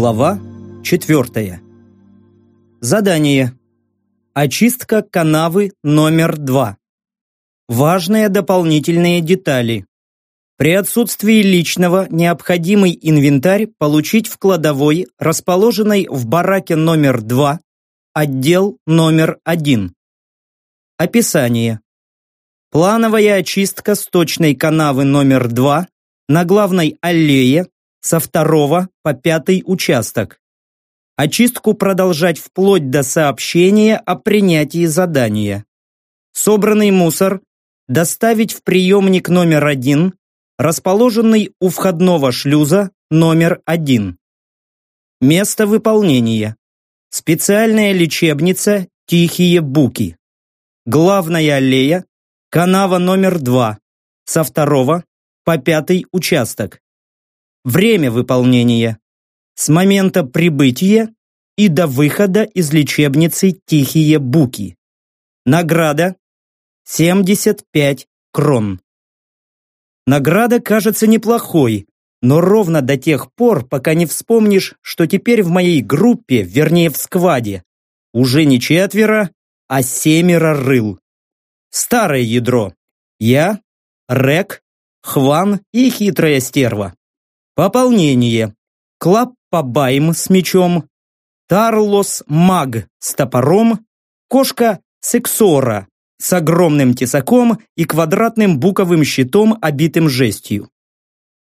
Глава 4. Задание. Очистка канавы номер 2. Важные дополнительные детали. При отсутствии личного необходимый инвентарь получить в кладовой, расположенной в бараке номер 2, отдел номер 1. Описание. Плановая очистка сточной канавы номер 2 на главной аллее со второго по пятый участок. Очистку продолжать вплоть до сообщения о принятии задания. Собранный мусор доставить в приемник номер один, расположенный у входного шлюза номер один. Место выполнения. Специальная лечебница «Тихие буки». Главная аллея, канава номер два, со второго по пятый участок. Время выполнения. С момента прибытия и до выхода из лечебницы Тихие Буки. Награда 75 крон. Награда кажется неплохой, но ровно до тех пор, пока не вспомнишь, что теперь в моей группе, вернее в скваде, уже не четверо, а семеро рыл. Старое ядро. Я, Рек, Хван и хитрая стерва. Пополнение. Клаппа Байм с мечом. Тарлос Маг с топором. Кошка Сексора с огромным тесаком и квадратным буковым щитом, обитым жестью.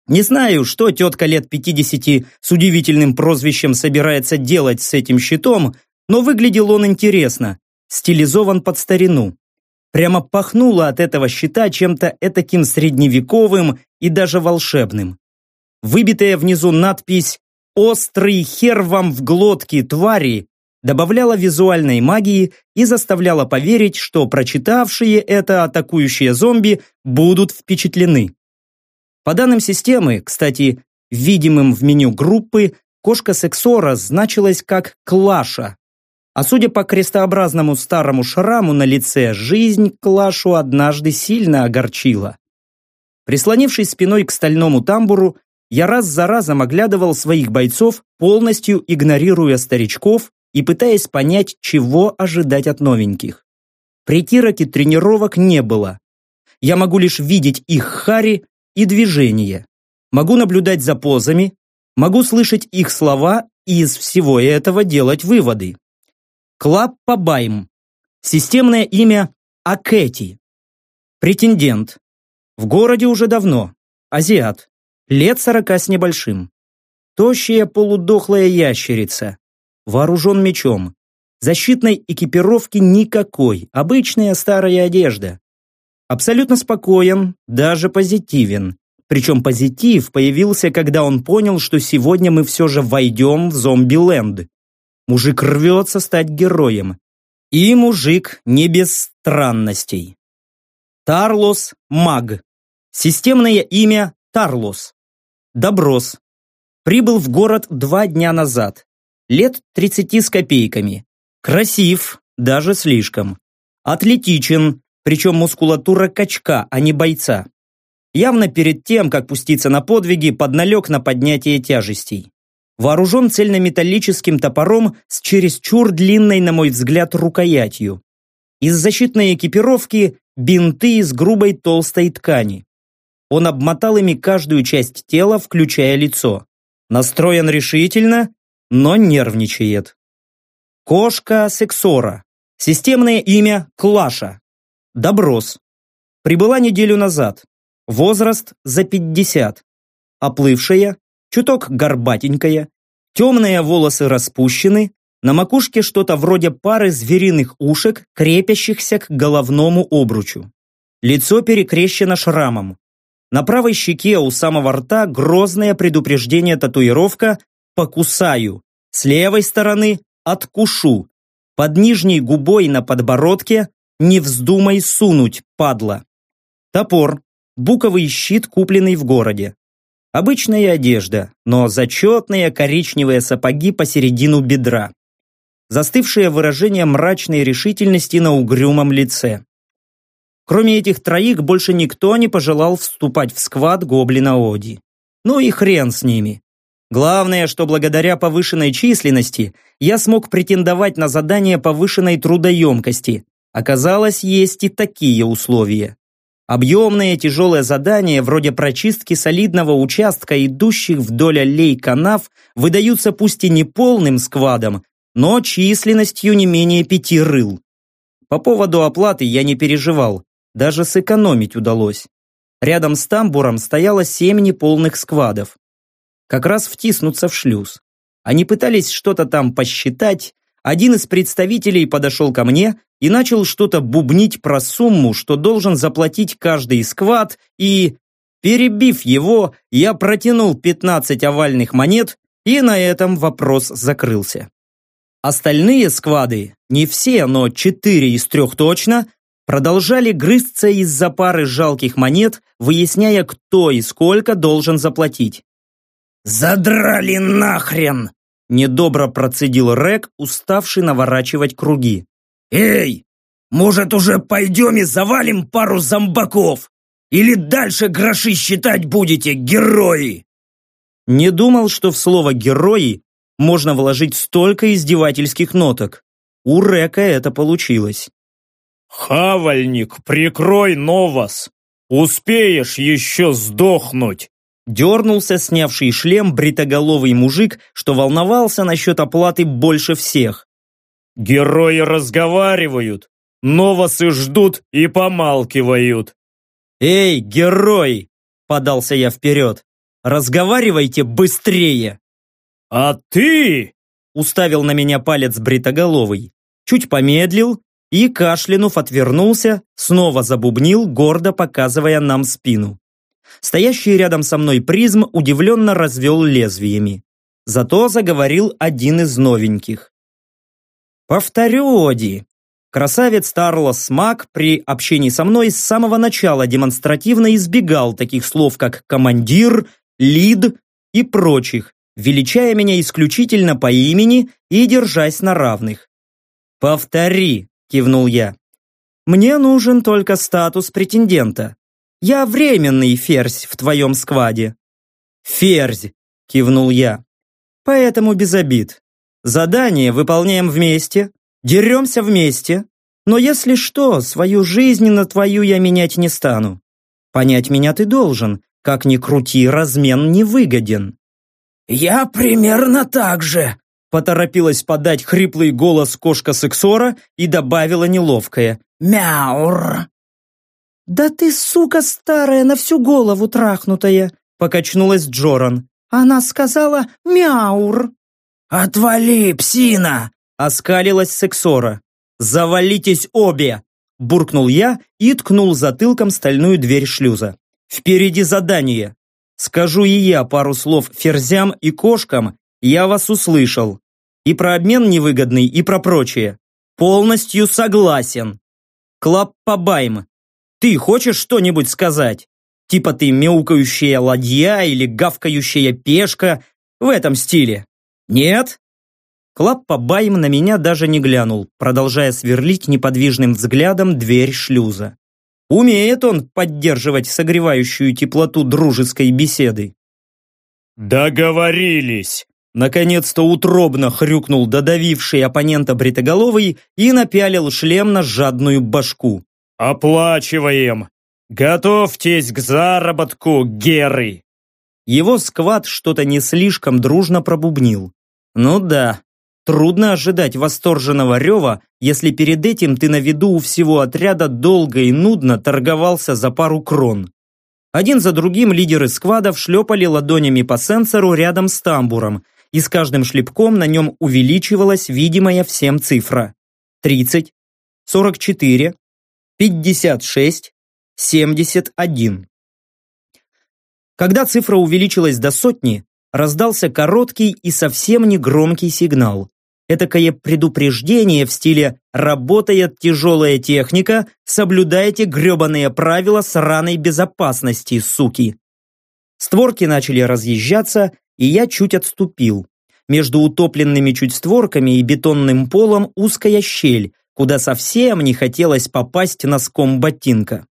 Не знаю, что тетка лет 50 с удивительным прозвищем собирается делать с этим щитом, но выглядел он интересно, стилизован под старину. Прямо пахнуло от этого щита чем-то этаким средневековым и даже волшебным. Выбитая внизу надпись «Острый хер вам в глотке, твари!» добавляла визуальной магии и заставляла поверить, что прочитавшие это атакующие зомби будут впечатлены. По данным системы, кстати, видимым в меню группы, кошка Сексора значилась как Клаша. А судя по крестообразному старому шраму на лице, жизнь Клашу однажды сильно огорчила. Прислонившись спиной к стальному тамбуру, я раз за разом оглядывал своих бойцов, полностью игнорируя старичков и пытаясь понять, чего ожидать от новеньких. Притирок и тренировок не было. Я могу лишь видеть их хари и движения. Могу наблюдать за позами, могу слышать их слова и из всего этого делать выводы. Клаб Пабайм. Системное имя Акэти. Претендент. В городе уже давно. Азиат лет сорока с небольшим. Тощая полудохлая ящерица, вооружен мечом. Защитной экипировки никакой, обычная старая одежда. Абсолютно спокоен, даже позитивен. Причем позитив появился, когда он понял, что сегодня мы все же войдем в зомби-ленд. Мужик рвется стать героем. И мужик не без странностей. Тарлос Маг. Системное имя Тарлос. Доброс. Прибыл в город два дня назад. Лет 30 с копейками. Красив, даже слишком. Атлетичен, причем мускулатура качка, а не бойца. Явно перед тем, как пуститься на подвиги, подналег на поднятие тяжестей. Вооружен цельнометаллическим топором с чересчур длинной, на мой взгляд, рукоятью. Из защитной экипировки бинты из грубой толстой ткани. Он обмотал ими каждую часть тела, включая лицо. Настроен решительно, но нервничает. Кошка Сексора. Системное имя Клаша. Доброс. Прибыла неделю назад. Возраст за 50. Оплывшая, чуток горбатенькая, темные волосы распущены, на макушке что-то вроде пары звериных ушек, крепящихся к головному обручу. Лицо перекрещено шрамом. На правой щеке у самого рта грозное предупреждение татуировка «Покусаю». С левой стороны «Откушу». Под нижней губой на подбородке «Не вздумай сунуть, падла». Топор. Буковый щит, купленный в городе. Обычная одежда, но зачетные коричневые сапоги посередину бедра. Застывшее выражение мрачной решительности на угрюмом лице. Кроме этих троих, больше никто не пожелал вступать в сквад гоблина Оди. Ну и хрен с ними. Главное, что благодаря повышенной численности я смог претендовать на задание повышенной трудоемкости. Оказалось, есть и такие условия. Объемные тяжелые задания, вроде прочистки солидного участка, идущих вдоль аллей канав, выдаются пусть и не полным сквадом, но численностью не менее пяти рыл. По поводу оплаты я не переживал, даже сэкономить удалось. Рядом с тамбуром стояло семь неполных сквадов. Как раз втиснуться в шлюз. Они пытались что-то там посчитать, один из представителей подошел ко мне и начал что-то бубнить про сумму, что должен заплатить каждый сквад, и, перебив его, я протянул 15 овальных монет, и на этом вопрос закрылся. Остальные сквады, не все, но четыре из трех точно, продолжали грызться из-за пары жалких монет, выясняя, кто и сколько должен заплатить. «Задрали нахрен!» Недобро процедил Рек, уставший наворачивать круги. «Эй, может уже пойдем и завалим пару зомбаков? Или дальше гроши считать будете, герои?» Не думал, что в слово «герои» можно вложить столько издевательских ноток. У Река это получилось. «Хавальник, прикрой Новос! Успеешь еще сдохнуть!» Дернулся снявший шлем бритоголовый мужик, что волновался насчет оплаты больше всех. «Герои разговаривают, новосы ждут и помалкивают». «Эй, герой!» – подался я вперед. «Разговаривайте быстрее!» «А ты?» – уставил на меня палец бритоголовый. Чуть помедлил и, кашлянув, отвернулся, снова забубнил, гордо показывая нам спину. Стоящий рядом со мной призм удивленно развел лезвиями. Зато заговорил один из новеньких. «Повторю, Оди, Красавец Тарлос Мак при общении со мной с самого начала демонстративно избегал таких слов, как «командир», «лид» и прочих, величая меня исключительно по имени и держась на равных. «Повтори», – кивнул я. «Мне нужен только статус претендента. Я временный ферзь в твоем скваде». «Ферзь!» – кивнул я. «Поэтому без обид. Задание выполняем вместе, деремся вместе, но если что, свою жизнь на твою я менять не стану. Понять меня ты должен, как ни крути, размен не выгоден». «Я примерно так же», Поторопилась подать хриплый голос кошка Сексора и добавила неловкое «Мяур». «Да ты, сука старая, на всю голову трахнутая!» покачнулась Джоран. «Она сказала мяур!» «Отвали, псина!» оскалилась Сексора. «Завалитесь обе!» буркнул я и ткнул затылком стальную дверь шлюза. «Впереди задание!» Скажу и я пару слов ферзям и кошкам, я вас услышал. И про обмен невыгодный, и про прочее. Полностью согласен. Клаппабайм, ты хочешь что-нибудь сказать? Типа ты мяукающая ладья или гавкающая пешка в этом стиле? Нет? Клаппабайм на меня даже не глянул, продолжая сверлить неподвижным взглядом дверь шлюза. Умеет он поддерживать согревающую теплоту дружеской беседы. «Договорились!» Наконец-то утробно хрюкнул додавивший оппонента бритоголовый и напялил шлем на жадную башку. «Оплачиваем! Готовьтесь к заработку, Геры!» Его сквад что-то не слишком дружно пробубнил. «Ну да, трудно ожидать восторженного рева, если перед этим ты на виду у всего отряда долго и нудно торговался за пару крон». Один за другим лидеры сквадов шлепали ладонями по сенсору рядом с тамбуром, и с каждым шлепком на нем увеличивалась видимая всем цифра. 30, 44, 56, 71. Когда цифра увеличилась до сотни, раздался короткий и совсем не громкий сигнал. Этакое предупреждение в стиле «работает тяжелая техника, соблюдайте гребаные правила сраной безопасности, суки». Створки начали разъезжаться, и я чуть отступил. Между утопленными чуть створками и бетонным полом узкая щель, куда совсем не хотелось попасть носком ботинка.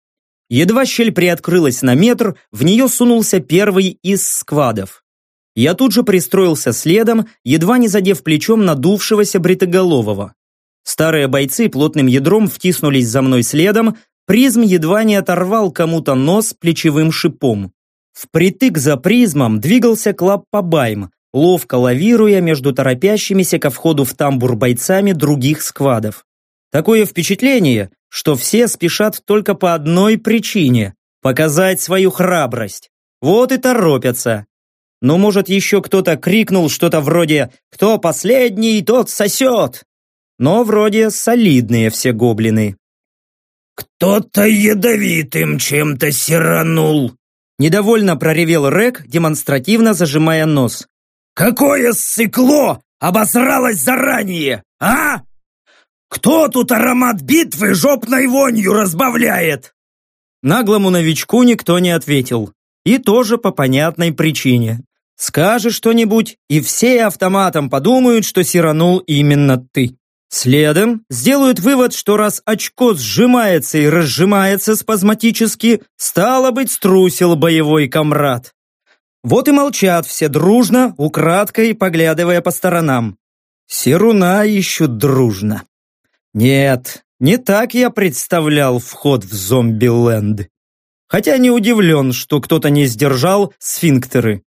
Едва щель приоткрылась на метр, в нее сунулся первый из сквадов. Я тут же пристроился следом, едва не задев плечом надувшегося бритоголового. Старые бойцы плотным ядром втиснулись за мной следом, призм едва не оторвал кому-то нос плечевым шипом. Впритык за призмом двигался Клаб Пабайм, ловко лавируя между торопящимися ко входу в тамбур бойцами других сквадов. Такое впечатление, что все спешат только по одной причине – показать свою храбрость. Вот и торопятся. Но, может, еще кто-то крикнул что-то вроде «Кто последний, тот сосет!» Но вроде солидные все гоблины. «Кто-то ядовитым чем-то сиранул!» Недовольно проревел Рек, демонстративно зажимая нос. «Какое ссыкло обосралось заранее, а? Кто тут аромат битвы жопной вонью разбавляет?» Наглому новичку никто не ответил. И тоже по понятной причине. Скажешь что-нибудь, и все автоматом подумают, что сиранул именно ты. Следом сделают вывод, что раз очко сжимается и разжимается спазматически, стало быть, струсил боевой комрад. Вот и молчат все дружно, украдкой поглядывая по сторонам. Серуна ищут дружно. Нет, не так я представлял вход в зомби-ленд. Хотя не удивлен, что кто-то не сдержал сфинктеры.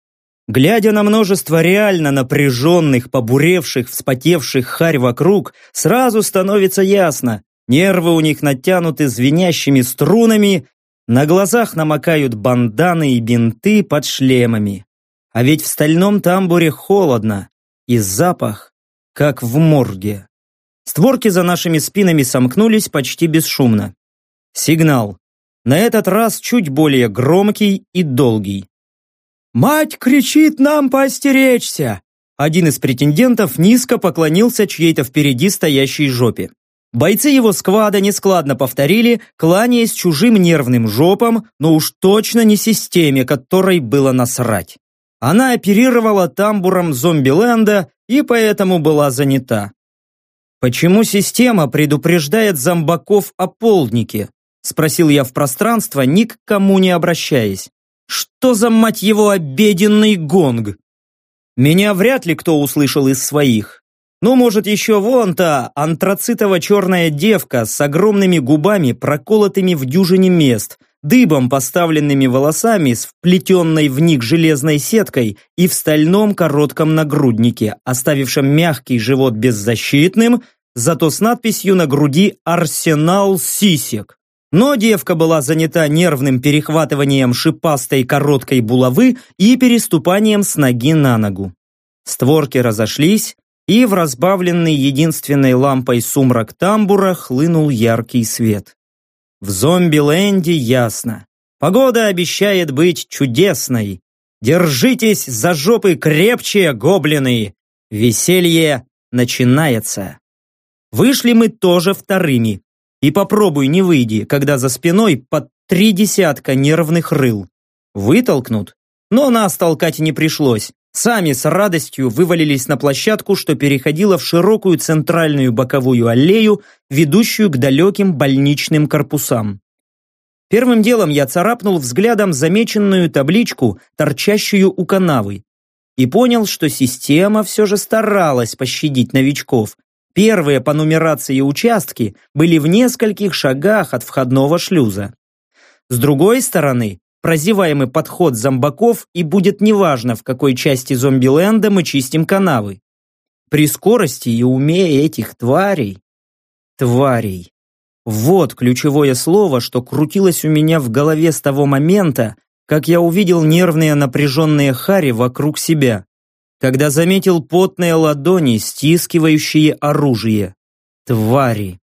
Глядя на множество реально напряженных, побуревших, вспотевших харь вокруг, сразу становится ясно, нервы у них натянуты звенящими струнами, на глазах намокают банданы и бинты под шлемами. А ведь в стальном тамбуре холодно, и запах, как в морге. Створки за нашими спинами сомкнулись почти бесшумно. Сигнал. На этот раз чуть более громкий и долгий. «Мать кричит нам поостеречься!» Один из претендентов низко поклонился чьей-то впереди стоящей жопе. Бойцы его сквада нескладно повторили, кланяясь чужим нервным жопам, но уж точно не системе, которой было насрать. Она оперировала тамбуром зомбиленда и поэтому была занята. «Почему система предупреждает зомбаков о полднике?» Спросил я в пространство, ни к кому не обращаясь. «Что за, мать его, обеденный гонг?» Меня вряд ли кто услышал из своих. Ну, может, еще вон та антрацитово-черная девка с огромными губами, проколотыми в дюжине мест, дыбом поставленными волосами с вплетенной в них железной сеткой и в стальном коротком нагруднике, оставившем мягкий живот беззащитным, зато с надписью на груди «Арсенал сисек». Но девка была занята нервным перехватыванием шипастой короткой булавы и переступанием с ноги на ногу. Створки разошлись, и в разбавленный единственной лампой сумрак тамбура хлынул яркий свет. В зомби-ленде ясно. Погода обещает быть чудесной. Держитесь за жопы крепче, гоблины! Веселье начинается. Вышли мы тоже вторыми. И попробуй не выйди, когда за спиной под три десятка нервных рыл. Вытолкнут. Но нас толкать не пришлось. Сами с радостью вывалились на площадку, что переходила в широкую центральную боковую аллею, ведущую к далеким больничным корпусам. Первым делом я царапнул взглядом замеченную табличку, торчащую у канавы, и понял, что система все же старалась пощадить новичков, Первые по нумерации участки были в нескольких шагах от входного шлюза. С другой стороны, прозеваемый подход зомбаков и будет неважно, в какой части зомбиленда мы чистим канавы. При скорости и уме этих тварей... Тварей. Вот ключевое слово, что крутилось у меня в голове с того момента, как я увидел нервные напряженные хари вокруг себя когда заметил потные ладони, стискивающие оружие. Твари!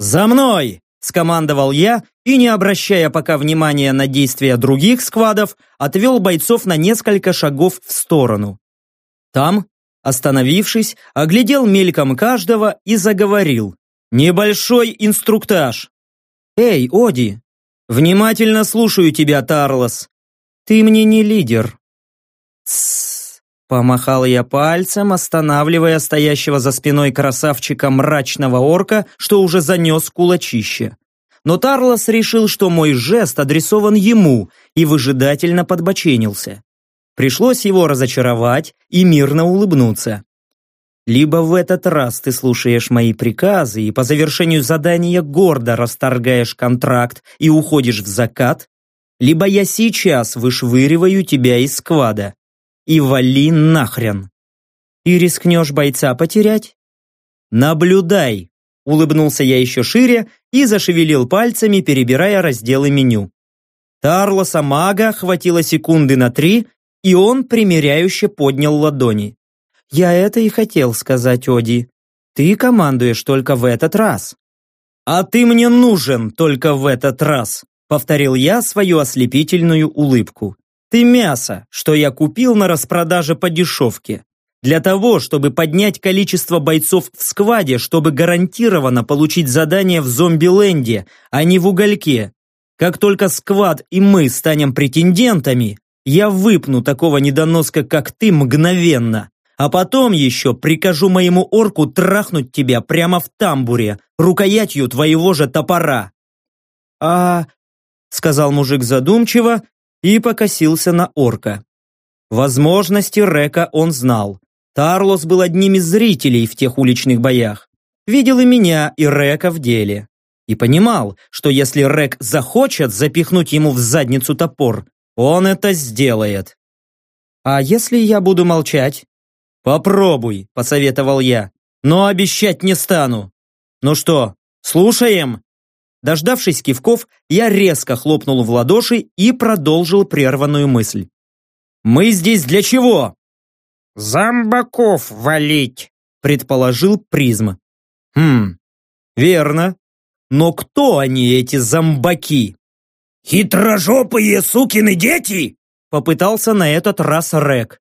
«За мной!» – скомандовал я и, не обращая пока внимания на действия других сквадов, отвел бойцов на несколько шагов в сторону. Там, остановившись, оглядел мельком каждого и заговорил. «Небольшой инструктаж!» «Эй, Оди! Внимательно слушаю тебя, Тарлос! Ты мне не лидер!» «Тссс!» Помахал я пальцем, останавливая стоящего за спиной красавчика мрачного орка, что уже занес кулачище. Но Тарлос решил, что мой жест адресован ему, и выжидательно подбоченился. Пришлось его разочаровать и мирно улыбнуться. Либо в этот раз ты слушаешь мои приказы и по завершению задания гордо расторгаешь контракт и уходишь в закат, либо я сейчас вышвыриваю тебя из сквада. И вали нахрен. И рискнешь бойца потерять? Наблюдай, улыбнулся я еще шире и зашевелил пальцами, перебирая разделы меню. Тарлоса мага хватило секунды на три, и он примиряюще поднял ладони. «Я это и хотел сказать, Оди. Ты командуешь только в этот раз». «А ты мне нужен только в этот раз», повторил я свою ослепительную улыбку. «Ты мясо, что я купил на распродаже по дешевке. Для того, чтобы поднять количество бойцов в скваде, чтобы гарантированно получить задание в зомби-ленде, а не в угольке. Как только сквад и мы станем претендентами, я выпну такого недоноска, как ты, мгновенно. А потом еще прикажу моему орку трахнуть тебя прямо в тамбуре, рукоятью твоего же топора. А, сказал мужик задумчиво и покосился на орка. Возможности Река он знал. Тарлос был одним из зрителей в тех уличных боях. Видел и меня, и Река в деле. И понимал, что если Рек захочет запихнуть ему в задницу топор, он это сделает. «А если я буду молчать?» «Попробуй», — посоветовал я, «но обещать не стану». «Ну что, слушаем?» Дождавшись кивков, я резко хлопнул в ладоши и продолжил прерванную мысль. «Мы здесь для чего?» «Зомбаков валить», — предположил призм. «Хм, верно. Но кто они, эти зомбаки?» «Хитрожопые сукины дети!» Попытался на этот раз Рек.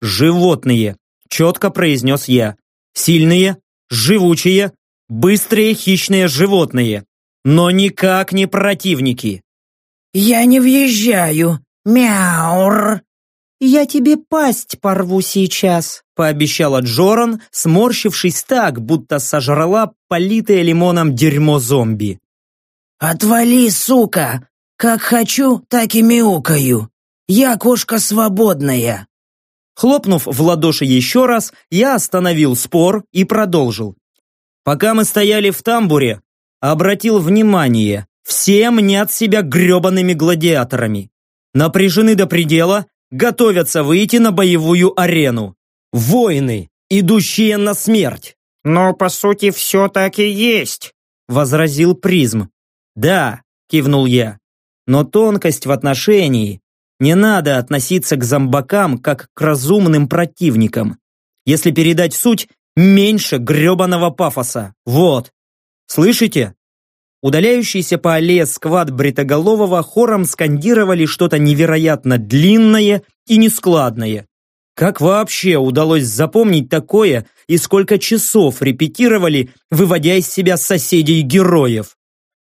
«Животные», четко произнес я. «Сильные, живучие, быстрые хищные животные, но никак не противники». «Я не въезжаю, мяур!» «Я тебе пасть порву сейчас», — пообещала Джоран, сморщившись так, будто сожрала политое лимоном дерьмо зомби. «Отвали, сука! Как хочу, так и мяукаю. Я кошка свободная!» Хлопнув в ладоши еще раз, я остановил спор и продолжил. Пока мы стояли в тамбуре, обратил внимание, все мнят себя гребаными гладиаторами. Напряжены до предела, готовятся выйти на боевую арену. Воины, идущие на смерть. «Но по сути все так и есть», — возразил призм. «Да», — кивнул я, но тонкость в отношении. Не надо относиться к зомбакам как к разумным противникам. Если передать суть, меньше гребаного пафоса. Вот. Слышите? Удаляющийся по аллее сквад Бритоголового хором скандировали что-то невероятно длинное и нескладное. Как вообще удалось запомнить такое и сколько часов репетировали, выводя из себя соседей героев?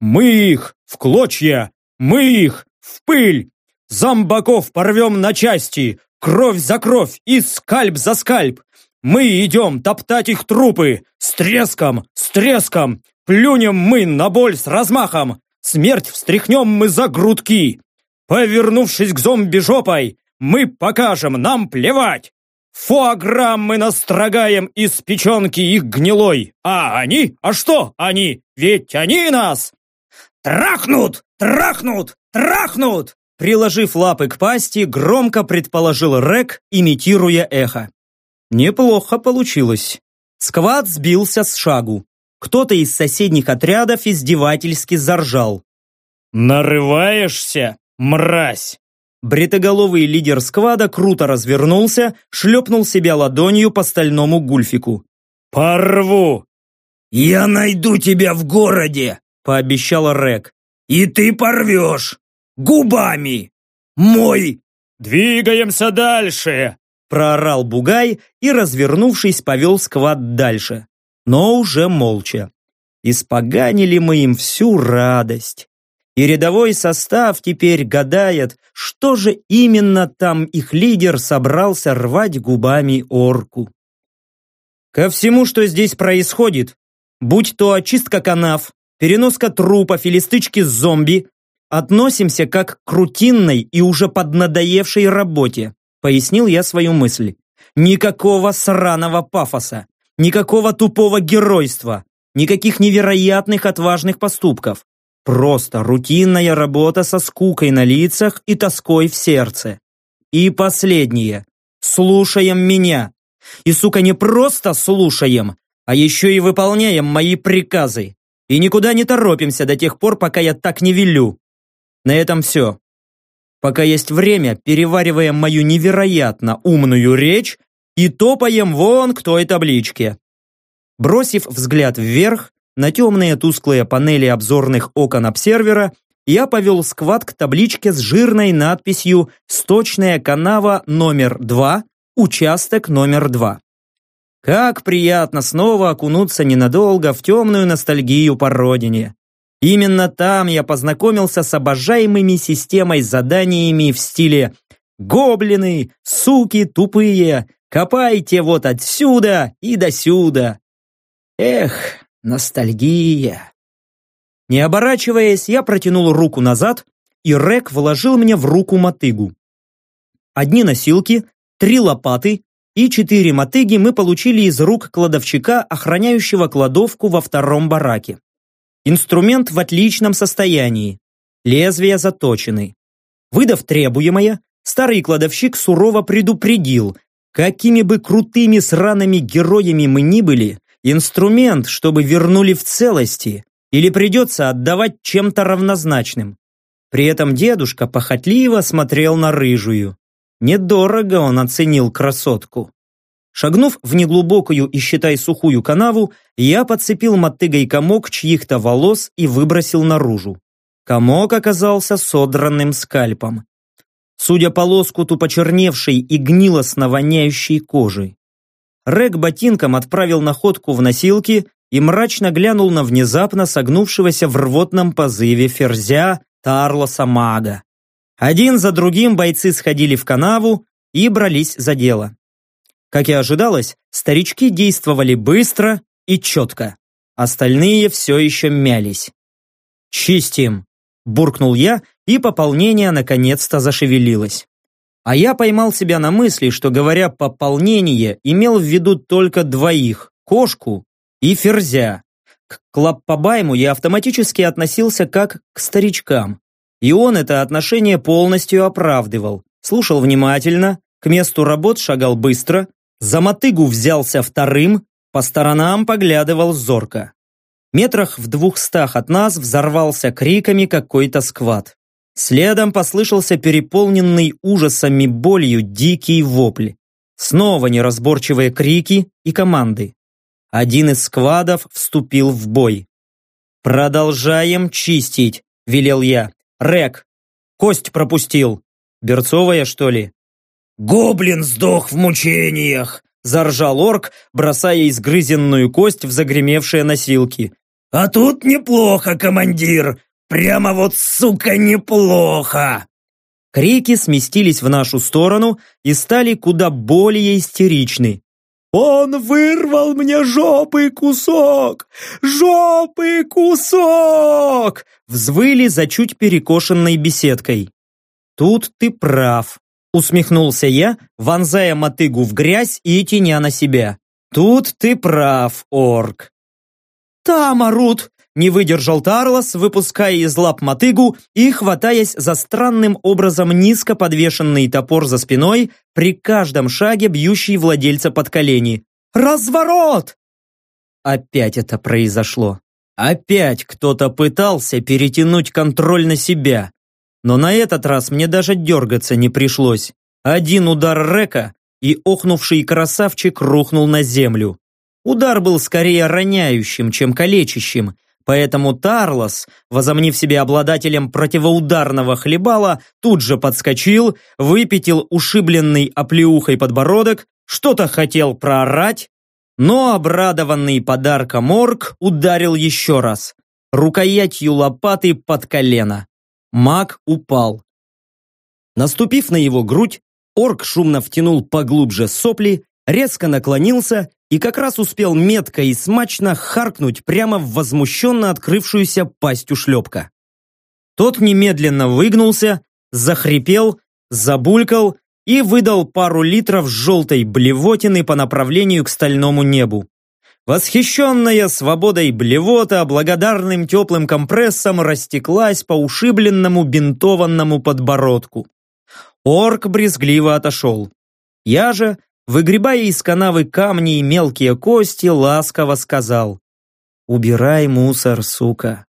«Мы их в клочья! Мы их в пыль! Зомбаков порвем на части! Кровь за кровь и скальп за скальп! Мы идем топтать их трупы! С треском, с треском! Плюнем мы на боль с размахом! Смерть встряхнем мы за грудки! Повернувшись к зомби жопой, мы покажем, нам плевать! Фуаграм мы настрогаем из печенки их гнилой! А они? А что они? Ведь они нас! «Трахнут! Трахнут! Трахнут!» Приложив лапы к пасти, громко предположил Рек, имитируя эхо. Неплохо получилось. Сквад сбился с шагу. Кто-то из соседних отрядов издевательски заржал. «Нарываешься, мразь!» Бритоголовый лидер сквада круто развернулся, шлепнул себя ладонью по стальному гульфику. «Порву!» «Я найду тебя в городе!» пообещал Рек. «И ты порвешь! Губами! Мой!» «Двигаемся дальше!» проорал Бугай и, развернувшись, повел сквад дальше. Но уже молча. Испоганили мы им всю радость. И рядовой состав теперь гадает, что же именно там их лидер собрался рвать губами орку. Ко всему, что здесь происходит, будь то очистка канав, переноска трупов или стычки с зомби, относимся как к рутинной и уже поднадоевшей работе. пояснил я свою мысль. Никакого сраного пафоса, никакого тупого геройства, никаких невероятных отважных поступков. Просто рутинная работа со скукой на лицах и тоской в сердце. И последнее. Слушаем меня. И, сука, не просто слушаем, а еще и выполняем мои приказы. И никуда не торопимся до тех пор, пока я так не велю. На этом все. Пока есть время, перевариваем мою невероятно умную речь и топаем вон к той табличке. Бросив взгляд вверх на темные тусклые панели обзорных окон обсервера, я повел сквад к табличке с жирной надписью «Сточная канава номер 2, участок номер 2». Как приятно снова окунуться ненадолго в темную ностальгию по родине. Именно там я познакомился с обожаемыми системой заданиями в стиле «Гоблины, суки тупые, копайте вот отсюда и досюда». Эх, ностальгия. Не оборачиваясь, я протянул руку назад, и Рек вложил мне в руку мотыгу. Одни носилки, три лопаты и четыре мотыги мы получили из рук кладовщика, охраняющего кладовку во втором бараке. Инструмент в отличном состоянии. Лезвия заточены. Выдав требуемое, старый кладовщик сурово предупредил, какими бы крутыми сраными героями мы ни были, инструмент, чтобы вернули в целости, или придется отдавать чем-то равнозначным. При этом дедушка похотливо смотрел на рыжую. Недорого он оценил красотку. Шагнув в неглубокую и, считай, сухую канаву, я подцепил мотыгой комок чьих-то волос и выбросил наружу. Комок оказался содранным скальпом. Судя по лоскуту почерневшей и гнилостно воняющей кожи. Рэг ботинком отправил находку в носилки и мрачно глянул на внезапно согнувшегося в рвотном позыве ферзя Тарлоса Мага. Один за другим бойцы сходили в канаву и брались за дело. Как и ожидалось, старички действовали быстро и четко. Остальные все еще мялись. «Чистим!» – буркнул я, и пополнение наконец-то зашевелилось. А я поймал себя на мысли, что, говоря «пополнение», имел в виду только двоих – кошку и ферзя. К Клаппабайму я автоматически относился как к старичкам. И он это отношение полностью оправдывал. Слушал внимательно, к месту работ шагал быстро, за мотыгу взялся вторым, по сторонам поглядывал зорко. Метрах в двухстах от нас взорвался криками какой-то сквад. Следом послышался переполненный ужасами болью дикий вопль. Снова неразборчивые крики и команды. Один из сквадов вступил в бой. «Продолжаем чистить», — велел я. «Рек, кость пропустил. Берцовая, что ли?» «Гоблин сдох в мучениях!» – заржал орк, бросая изгрызенную кость в загремевшие носилки. «А тут неплохо, командир! Прямо вот, сука, неплохо!» Крики сместились в нашу сторону и стали куда более истеричны. «Он вырвал мне жопы кусок! Жопы кусок!» Взвыли за чуть перекошенной беседкой. «Тут ты прав», Усмехнулся я, вонзая мотыгу в грязь и теня на себя. Тут ты прав, орк. Там орут, не выдержал Тарлос, выпуская из лап мотыгу и хватаясь за странным образом низко подвешенный топор за спиной, при каждом шаге бьющий владельца под колени. «Разворот!» Опять это произошло. Опять кто-то пытался перетянуть контроль на себя. Но на этот раз мне даже дергаться не пришлось. Один удар река, и охнувший красавчик рухнул на землю. Удар был скорее роняющим, чем калечащим, поэтому Тарлос, возомнив себя обладателем противоударного хлебала, тут же подскочил, выпятил ушибленный оплеухой подбородок, что-то хотел проорать, но обрадованный подарком орк ударил еще раз, рукоятью лопаты под колено. Маг упал. Наступив на его грудь, орк шумно втянул поглубже сопли, резко наклонился и как раз успел метко и смачно харкнуть прямо в возмущенно открывшуюся пасть ушлепка. Тот немедленно выгнулся, захрипел, забулькал и выдал пару литров желтой блевотины по направлению к стальному небу. Восхищенная свободой блевота благодарным теплым компрессом растеклась по ушибленному бинтованному подбородку. Орк брезгливо отошел. Я же, выгребая из канавы камни и мелкие кости, ласково сказал «Убирай мусор, сука!»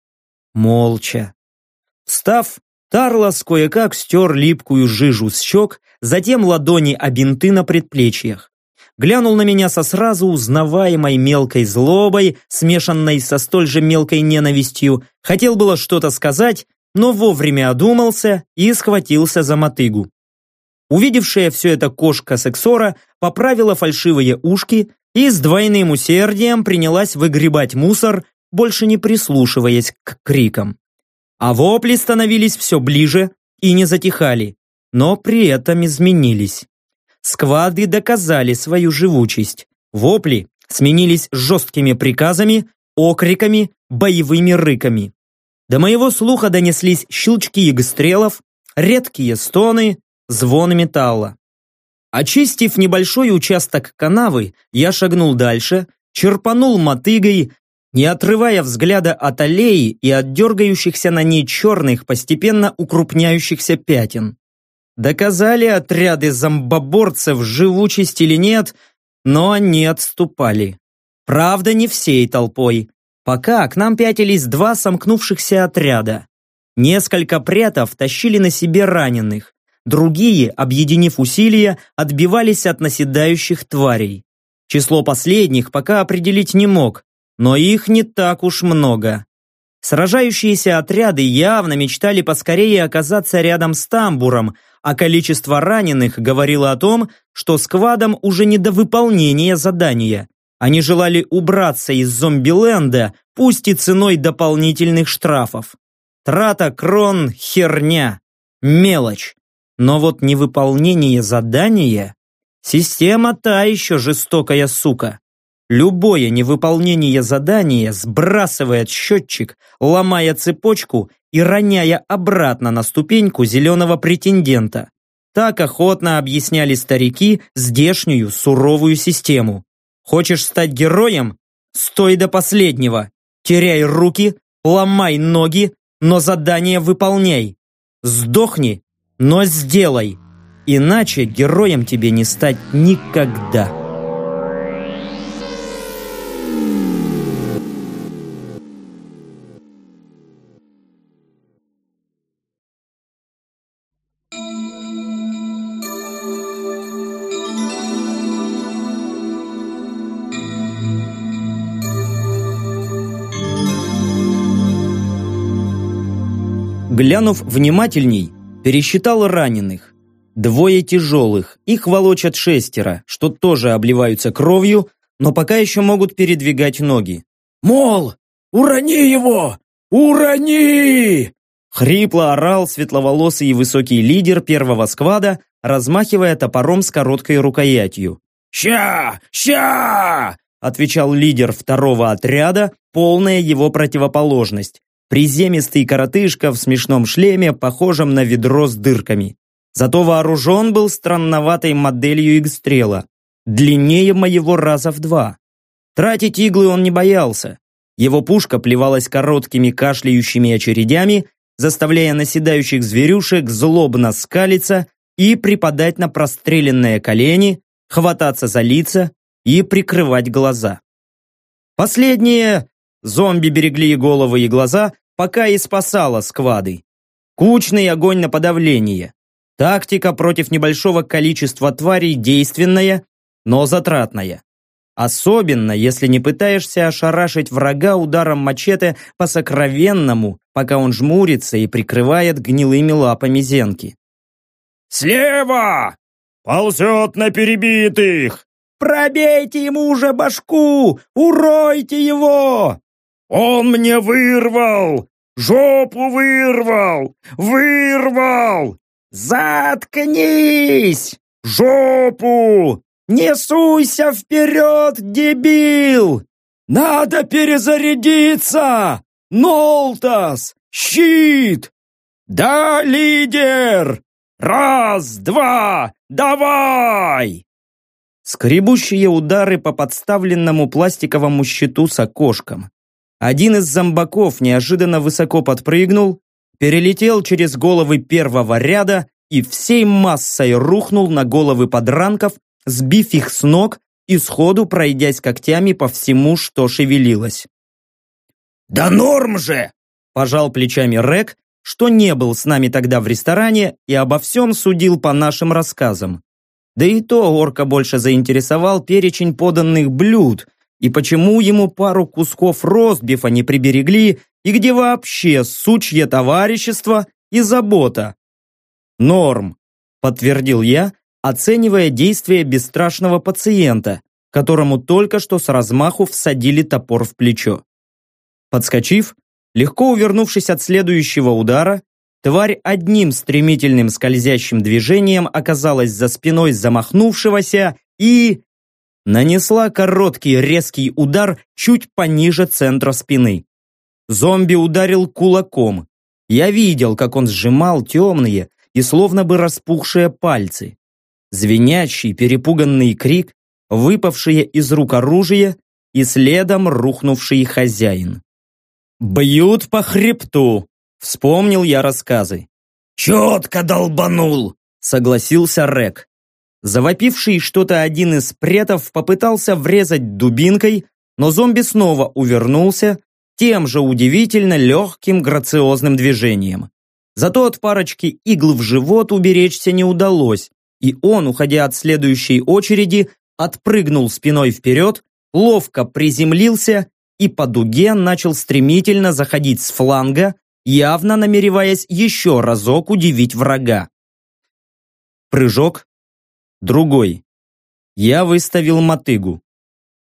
Молча. Встав, Тарлос кое-как стер липкую жижу с щек, затем ладони о бинты на предплечьях. Глянул на меня со сразу узнаваемой мелкой злобой, смешанной со столь же мелкой ненавистью, хотел было что-то сказать, но вовремя одумался и схватился за мотыгу. Увидевшая все это кошка сексора поправила фальшивые ушки и с двойным усердием принялась выгребать мусор, больше не прислушиваясь к крикам. А вопли становились все ближе и не затихали, но при этом изменились. Сквады доказали свою живучесть. Вопли сменились жесткими приказами, окриками, боевыми рыками. До моего слуха донеслись щелчки игстрелов, редкие стоны, звон металла. Очистив небольшой участок канавы, я шагнул дальше, черпанул мотыгой, не отрывая взгляда от аллеи и от дергающихся на ней черных, постепенно укрупняющихся пятен. Доказали отряды зомбоборцев живучесть или нет, но они отступали. Правда, не всей толпой. Пока к нам пятились два сомкнувшихся отряда. Несколько претов тащили на себе раненых. Другие, объединив усилия, отбивались от наседающих тварей. Число последних пока определить не мог, но их не так уж много. Сражающиеся отряды явно мечтали поскорее оказаться рядом с тамбуром, а количество раненых говорило о том, что сквадам уже не до выполнения задания. Они желали убраться из зомбиленда, пусть и ценой дополнительных штрафов. Трата крон – херня, мелочь. Но вот невыполнение задания – система та еще жестокая сука. Любое невыполнение задания сбрасывает счетчик, ломая цепочку и роняя обратно на ступеньку зеленого претендента. Так охотно объясняли старики здешнюю суровую систему. Хочешь стать героем? Стой до последнего. Теряй руки, ломай ноги, но задание выполняй. Сдохни, но сделай. Иначе героем тебе не стать никогда. Глянув внимательней, пересчитал раненых. Двое тяжелых, их волочат шестеро, что тоже обливаются кровью, но пока еще могут передвигать ноги. «Мол, урони его! Урони!» Хрипло орал светловолосый и высокий лидер первого сквада, размахивая топором с короткой рукоятью. «Ща! Ща!» отвечал лидер второго отряда, полная его противоположность, Приземистый коротышка в смешном шлеме, похожем на ведро с дырками. Зато вооружен был странноватой моделью игстрела, длиннее моего раза в два. Тратить иглы он не боялся. Его пушка плевалась короткими кашляющими очередями, заставляя наседающих зверюшек злобно скалиться и припадать на простреленные колени, хвататься за лица и прикрывать глаза. Последние зомби берегли головы и глаза, пока и спасала сквады. Кучный огонь на подавление. Тактика против небольшого количества тварей действенная, но затратная. Особенно, если не пытаешься ошарашить врага ударом мачете по сокровенному, пока он жмурится и прикрывает гнилыми лапами зенки. «Слева! Ползет на перебитых! Пробейте ему уже башку! Уройте его!» «Он мне вырвал! Жопу вырвал! Вырвал! Заткнись! Жопу! Не суйся вперед, дебил! Надо перезарядиться! Нолтас! Щит! Да, лидер! Раз, два, давай!» Скребущие удары по подставленному пластиковому щиту с окошком. Один из зомбаков неожиданно высоко подпрыгнул, перелетел через головы первого ряда и всей массой рухнул на головы подранков, сбив их с ног и сходу пройдясь когтями по всему, что шевелилось. «Да норм же!» – пожал плечами Рек, что не был с нами тогда в ресторане и обо всем судил по нашим рассказам. Да и то орка больше заинтересовал перечень поданных блюд и почему ему пару кусков ростбифа не приберегли и где вообще сучье товарищество и забота. «Норм», – подтвердил я, оценивая действия бесстрашного пациента, которому только что с размаху всадили топор в плечо. Подскочив, легко увернувшись от следующего удара, Тварь одним стремительным скользящим движением оказалась за спиной замахнувшегося и... нанесла короткий резкий удар чуть пониже центра спины. Зомби ударил кулаком. Я видел, как он сжимал темные и словно бы распухшие пальцы. Звенящий, перепуганный крик, выпавшие из рук оружие и следом рухнувший хозяин. «Бьют по хребту!» Вспомнил я рассказы. «Четко долбанул!» Согласился Рек. Завопивший что-то один из претов попытался врезать дубинкой, но зомби снова увернулся тем же удивительно легким грациозным движением. Зато от парочки игл в живот уберечься не удалось, и он, уходя от следующей очереди, отпрыгнул спиной вперед, ловко приземлился и по дуге начал стремительно заходить с фланга, явно намереваясь еще разок удивить врага. Прыжок. Другой. Я выставил мотыгу.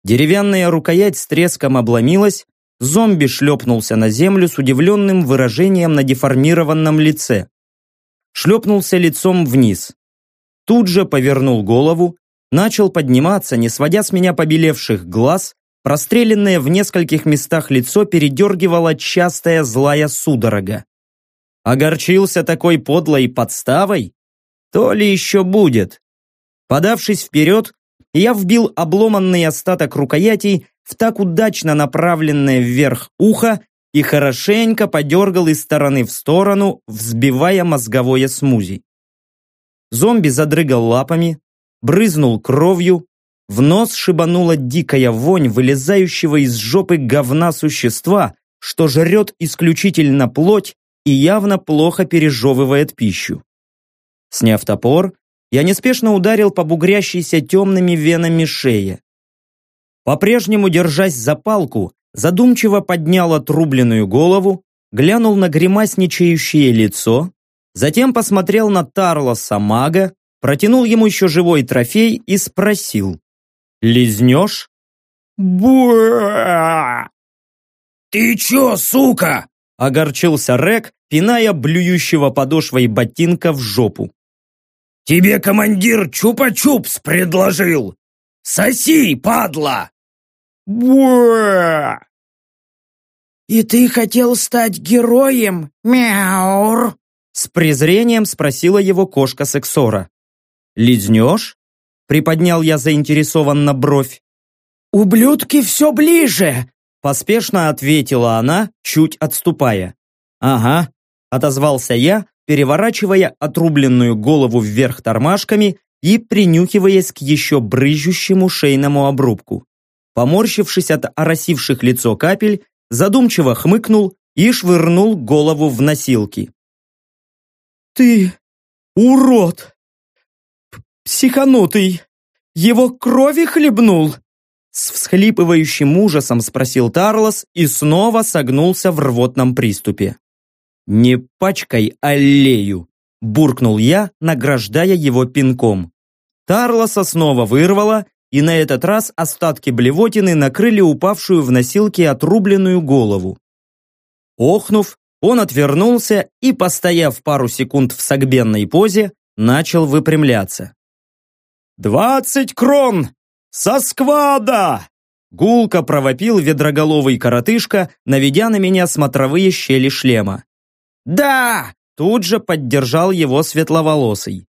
Деревянная рукоять с треском обломилась, зомби шлепнулся на землю с удивленным выражением на деформированном лице. Шлепнулся лицом вниз. Тут же повернул голову, начал подниматься, не сводя с меня побелевших глаз, Простреленное в нескольких местах лицо передергивала частая злая судорога. Огорчился такой подлой подставой? То ли еще будет. Подавшись вперед, я вбил обломанный остаток рукоятей в так удачно направленное вверх ухо и хорошенько подергал из стороны в сторону, взбивая мозговое смузи. Зомби задрыгал лапами, брызнул кровью, в нос шибанула дикая вонь вылезающего из жопы говна существа, что жрет исключительно плоть и явно плохо пережевывает пищу. Сняв топор, я неспешно ударил по бугрящейся темными венами шее. По-прежнему, держась за палку, задумчиво поднял отрубленную голову, глянул на гримасничающее лицо, затем посмотрел на Тарлоса мага, протянул ему еще живой трофей и спросил. Лизнешь? Буа! Ты чё, сука? Огорчился Рек, пиная блюющего подошвой ботинка в жопу. Тебе командир чупа-чупс предложил. Соси, падла! Буа! «И ты хотел стать героем, мяур?» С презрением спросила его кошка Сексора. «Лизнешь?» Приподнял я заинтересованно бровь. «Ублюдки все ближе!» Поспешно ответила она, чуть отступая. «Ага», отозвался я, переворачивая отрубленную голову вверх тормашками и принюхиваясь к еще брызжущему шейному обрубку. Поморщившись от оросивших лицо капель, задумчиво хмыкнул и швырнул голову в носилки. «Ты урод!» психанутый! Его крови хлебнул!» С всхлипывающим ужасом спросил Тарлос и снова согнулся в рвотном приступе. «Не пачкай аллею!» – буркнул я, награждая его пинком. Тарлоса снова вырвало, и на этот раз остатки блевотины накрыли упавшую в носилки отрубленную голову. Охнув, он отвернулся и, постояв пару секунд в согбенной позе, начал выпрямляться. «Двадцать крон! Со сквада!» Гулко провопил ведроголовый коротышка, наведя на меня смотровые щели шлема. «Да!» тут же поддержал его светловолосый.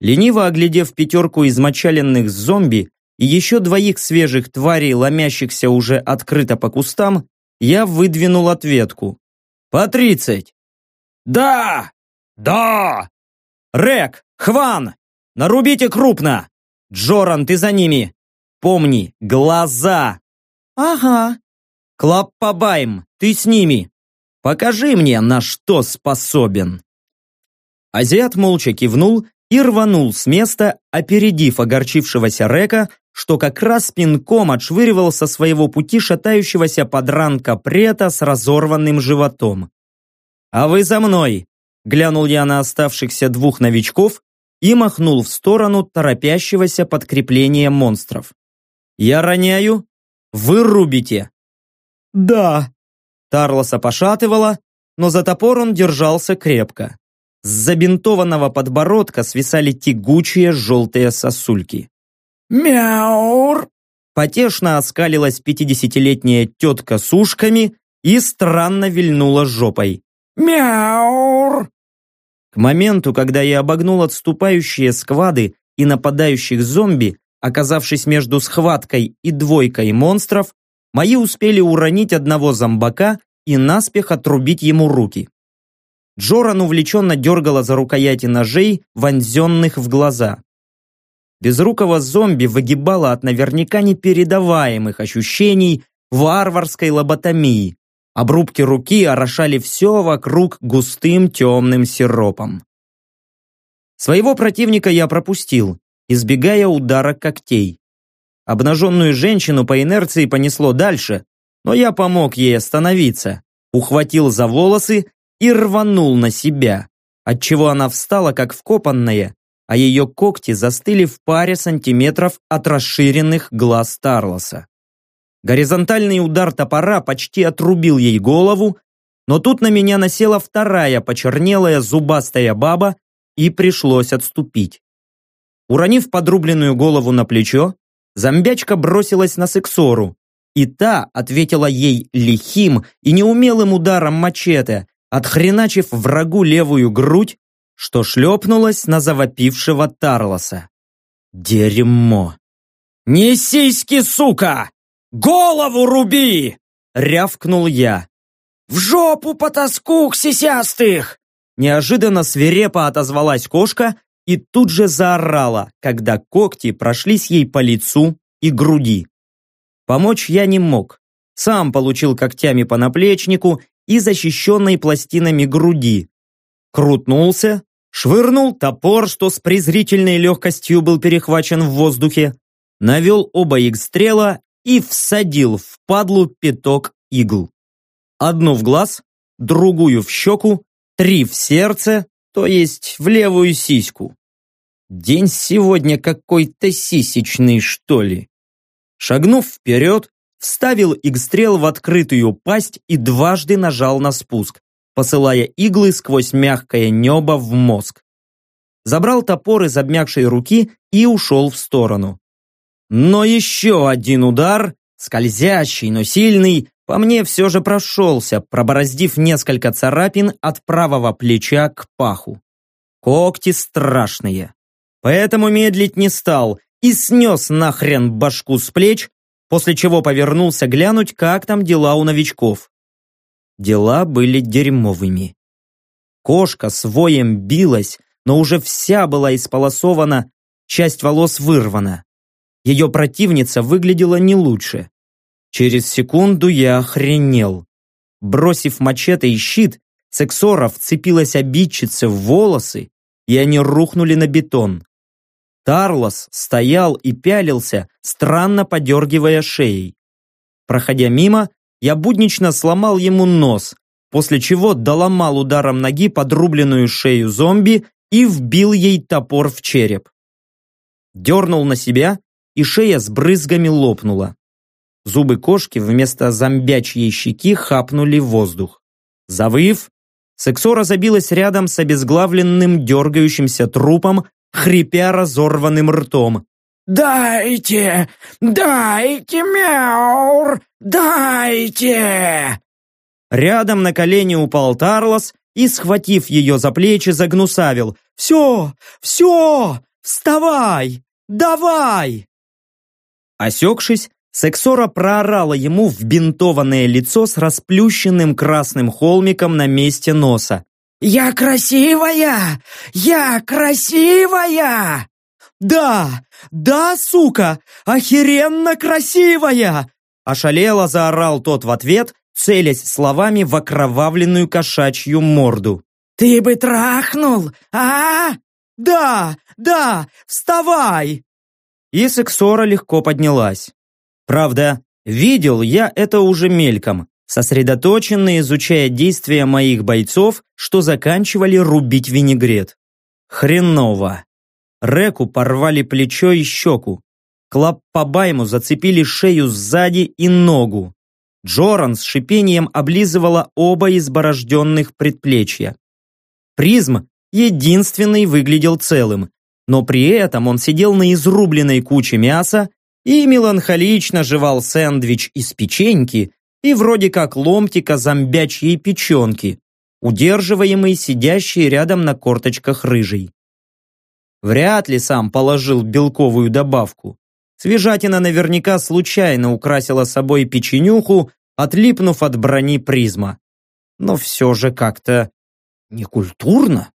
Лениво оглядев пятерку измочаленных зомби и еще двоих свежих тварей, ломящихся уже открыто по кустам, я выдвинул ответку. «По тридцать!» «Да! Да! Рек! Хван! Нарубите крупно! Джоран, ты за ними! Помни, глаза!» «Ага!» «Клаппабайм, ты с ними! Покажи мне, на что способен!» Азиат молча кивнул и рванул с места, опередив огорчившегося Река, что как раз пинком отшвыривал со своего пути шатающегося подранка прета с разорванным животом. «А вы за мной!» – глянул я на оставшихся двух новичков и махнул в сторону торопящегося подкрепления монстров. «Я роняю, вы рубите!» «Да!» Тарлоса пошатывала, но за топор он держался крепко. С забинтованного подбородка свисали тягучие желтые сосульки. «Мяур!» Потешно оскалилась пятидесятилетняя тетка с ушками и странно вильнула жопой. «Мяур!» К моменту, когда я обогнул отступающие сквады и нападающих зомби, оказавшись между схваткой и двойкой монстров, мои успели уронить одного зомбака и наспех отрубить ему руки. Джоран увлеченно дергала за рукояти ножей, вонзенных в глаза. Безрукого зомби выгибало от наверняка непередаваемых ощущений варварской лоботомии. Обрубки руки орошали все вокруг густым темным сиропом. Своего противника я пропустил, избегая удара когтей. Обнаженную женщину по инерции понесло дальше, но я помог ей остановиться, ухватил за волосы и рванул на себя, отчего она встала как вкопанная а ее когти застыли в паре сантиметров от расширенных глаз Тарлоса. Горизонтальный удар топора почти отрубил ей голову, но тут на меня насела вторая почернелая зубастая баба, и пришлось отступить. Уронив подрубленную голову на плечо, зомбячка бросилась на сексору, и та ответила ей лихим и неумелым ударом мачете, отхреначив врагу левую грудь что шлепнулось на завопившего Тарлоса. Дерьмо. «Не сука! Голову руби!» рявкнул я. «В жопу потаскух сисястых!» Неожиданно свирепо отозвалась кошка и тут же заорала, когда когти прошлись ей по лицу и груди. Помочь я не мог. Сам получил когтями по наплечнику и защищенной пластинами груди, крутнулся, швырнул топор, что с презрительной легкостью был перехвачен в воздухе, навел оба игстрела и всадил в падлу пяток игл. Одну в глаз, другую в щеку, три в сердце, то есть в левую сиську. День сегодня какой-то сисечный, что ли. Шагнув вперед, вставил игстрел в открытую пасть и дважды нажал на спуск посылая иглы сквозь мягкое небо в мозг. Забрал топор из обмякшей руки и ушел в сторону. Но еще один удар, скользящий, но сильный, по мне все же прошелся, пробороздив несколько царапин от правого плеча к паху. Когти страшные. Поэтому медлить не стал и снес нахрен башку с плеч, после чего повернулся глянуть, как там дела у новичков. Дела были дерьмовыми. Кошка с воем билась, но уже вся была исполосована, часть волос вырвана. Ее противница выглядела не лучше. Через секунду я охренел. Бросив мачете и щит, Сексора вцепилась обидчице в волосы, и они рухнули на бетон. Тарлос стоял и пялился, странно подергивая шеей. Проходя мимо, я буднично сломал ему нос, после чего доломал ударом ноги подрубленную шею зомби и вбил ей топор в череп. Дернул на себя, и шея с брызгами лопнула. Зубы кошки вместо зомбячьей щеки хапнули воздух. Завыв, Сексора забилась рядом с обезглавленным дергающимся трупом, хрипя разорванным ртом. «Дайте! Дайте, мяур! Дайте!» Рядом на колени упал Тарлос и, схватив ее за плечи, загнусавил. «Все! Все! Вставай! Давай!» Осекшись, Сексора проорала ему в бинтованное лицо с расплющенным красным холмиком на месте носа. «Я красивая! Я красивая!» «Да! Да, сука! Охеренно красивая!» Ошалело заорал тот в ответ, целясь словами в окровавленную кошачью морду. «Ты бы трахнул, а? Да, да, вставай!» И сексора легко поднялась. Правда, видел я это уже мельком, сосредоточенно изучая действия моих бойцов, что заканчивали рубить винегрет. Хреново. Реку порвали плечо и щеку. Клап по байму зацепили шею сзади и ногу. Джоран с шипением облизывала оба изборожденных предплечья. Призм единственный выглядел целым, но при этом он сидел на изрубленной куче мяса и меланхолично жевал сэндвич из печеньки и вроде как ломтика зомбячьей печенки, удерживаемый сидящий рядом на корточках рыжий. Вряд ли сам положил белковую добавку. Свежатина наверняка случайно украсила собой печенюху, отлипнув от брони призма. Но все же как-то некультурно.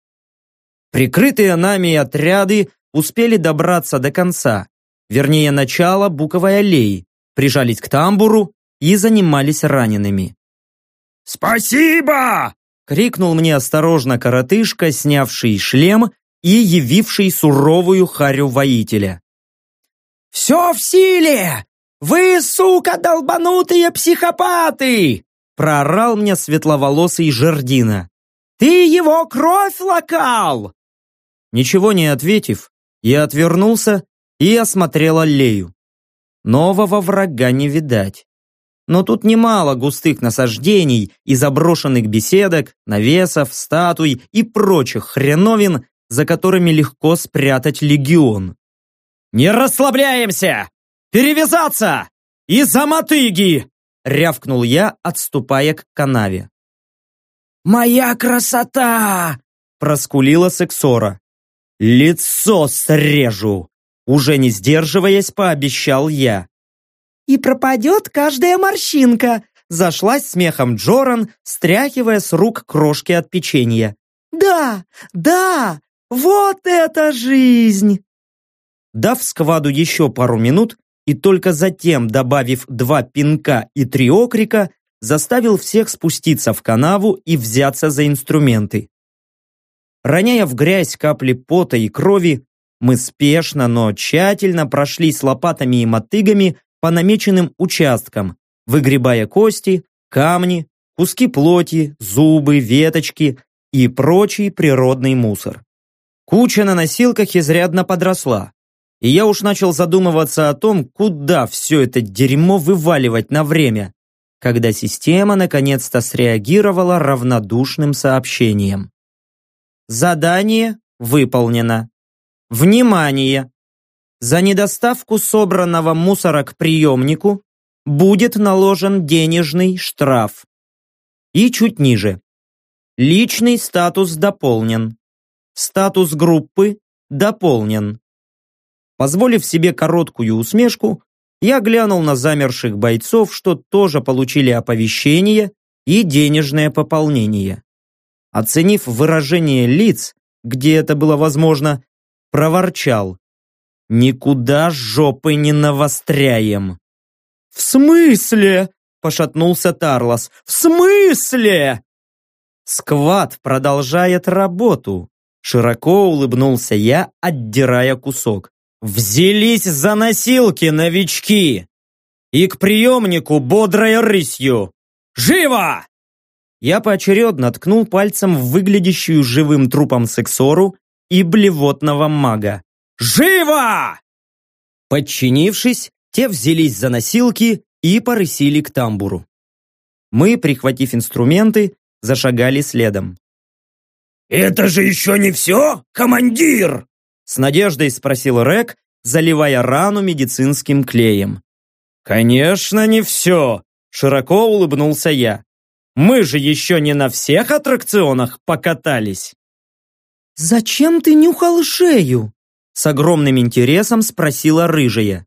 Прикрытые нами отряды успели добраться до конца, вернее начала Буковой аллеи, прижались к тамбуру и занимались ранеными. «Спасибо!» — крикнул мне осторожно коротышка, снявший шлем и явивший суровую харю воителя. «Все в силе! Вы, сука, долбанутые психопаты!» проорал мне светловолосый жердина. «Ты его кровь локал!» Ничего не ответив, я отвернулся и осмотрел аллею. Нового врага не видать. Но тут немало густых насаждений и заброшенных беседок, навесов, статуй и прочих хреновин, за которыми легко спрятать легион. «Не расслабляемся! Перевязаться! И за мотыги!» рявкнул я, отступая к канаве. «Моя красота!» проскулила Сексора. «Лицо срежу!» Уже не сдерживаясь, пообещал я. «И пропадет каждая морщинка!» Зашлась смехом Джоран, стряхивая с рук крошки от печенья. «Да, да, вот это жизнь!» Дав скваду еще пару минут и только затем, добавив два пинка и три окрика, заставил всех спуститься в канаву и взяться за инструменты. Роняя в грязь капли пота и крови, мы спешно, но тщательно прошли с лопатами и мотыгами по намеченным участкам, выгребая кости, камни, куски плоти, зубы, веточки и прочий природный мусор. Куча на носилках изрядно подросла, и я уж начал задумываться о том, куда все это дерьмо вываливать на время, когда система наконец-то среагировала равнодушным сообщением. Задание выполнено. Внимание! За недоставку собранного мусора к приемнику будет наложен денежный штраф. И чуть ниже. Личный статус дополнен. Статус группы дополнен. Позволив себе короткую усмешку, я глянул на замерших бойцов, что тоже получили оповещение и денежное пополнение. Оценив выражение лиц, где это было возможно, проворчал. «Никуда жопы не навостряем!» «В смысле?» – пошатнулся Тарлос. «В смысле?» «Сквад продолжает работу», – широко улыбнулся я, отдирая кусок. «Взялись за носилки, новички! И к приемнику бодрой рысью! Живо!» Я поочередно ткнул пальцем в выглядящую живым трупом сексору и блевотного мага. «Живо!» Подчинившись, те взялись за носилки и порысили к тамбуру. Мы, прихватив инструменты, зашагали следом. «Это же еще не все, командир!» С надеждой спросил Рек, заливая рану медицинским клеем. «Конечно, не все!» Широко улыбнулся я. Мы же еще не на всех аттракционах покатались. «Зачем ты нюхал шею?» С огромным интересом спросила рыжая.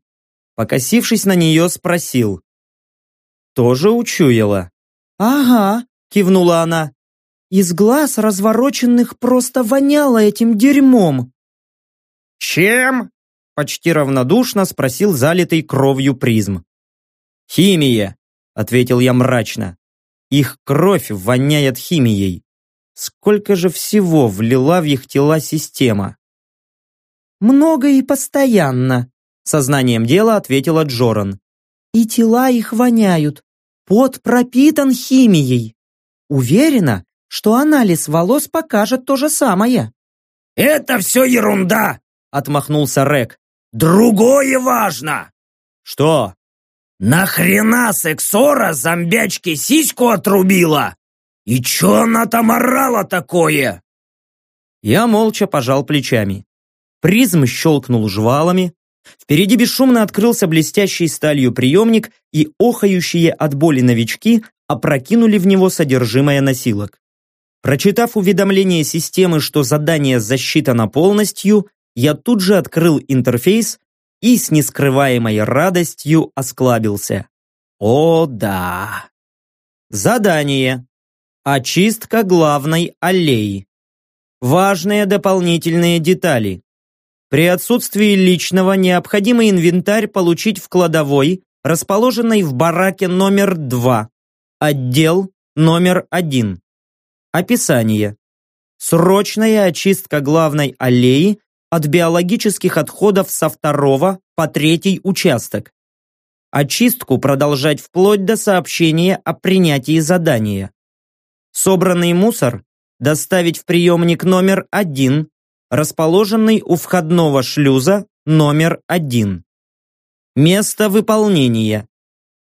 Покосившись на нее, спросил. «Тоже учуяла?» «Ага», кивнула она. Из глаз развороченных просто воняло этим дерьмом. «Чем?» – почти равнодушно спросил залитый кровью призм. «Химия», – ответил я мрачно. «Их кровь воняет химией. Сколько же всего влила в их тела система?» «Много и постоянно», – сознанием дела ответила Джоран. «И тела их воняют. Пот пропитан химией. Уверена, что анализ волос покажет то же самое». «Это все ерунда!» — отмахнулся Рек. «Другое важно!» «Что?» «Нахрена сексора зомбячке сиську отрубила? И че она там орала такое?» Я молча пожал плечами. Призм щелкнул жвалами. Впереди бесшумно открылся блестящий сталью приемник, и охающие от боли новички опрокинули в него содержимое носилок. Прочитав уведомление системы, что задание засчитано полностью, я тут же открыл интерфейс и с нескрываемой радостью осклабился. О да! Задание. Очистка главной аллеи. Важные дополнительные детали. При отсутствии личного необходимый инвентарь получить в кладовой, расположенной в бараке номер 2. Отдел номер 1. Описание. Срочная очистка главной аллеи от биологических отходов со второго по третий участок. Очистку продолжать вплоть до сообщения о принятии задания. Собранный мусор доставить в приемник номер один, расположенный у входного шлюза номер один. Место выполнения.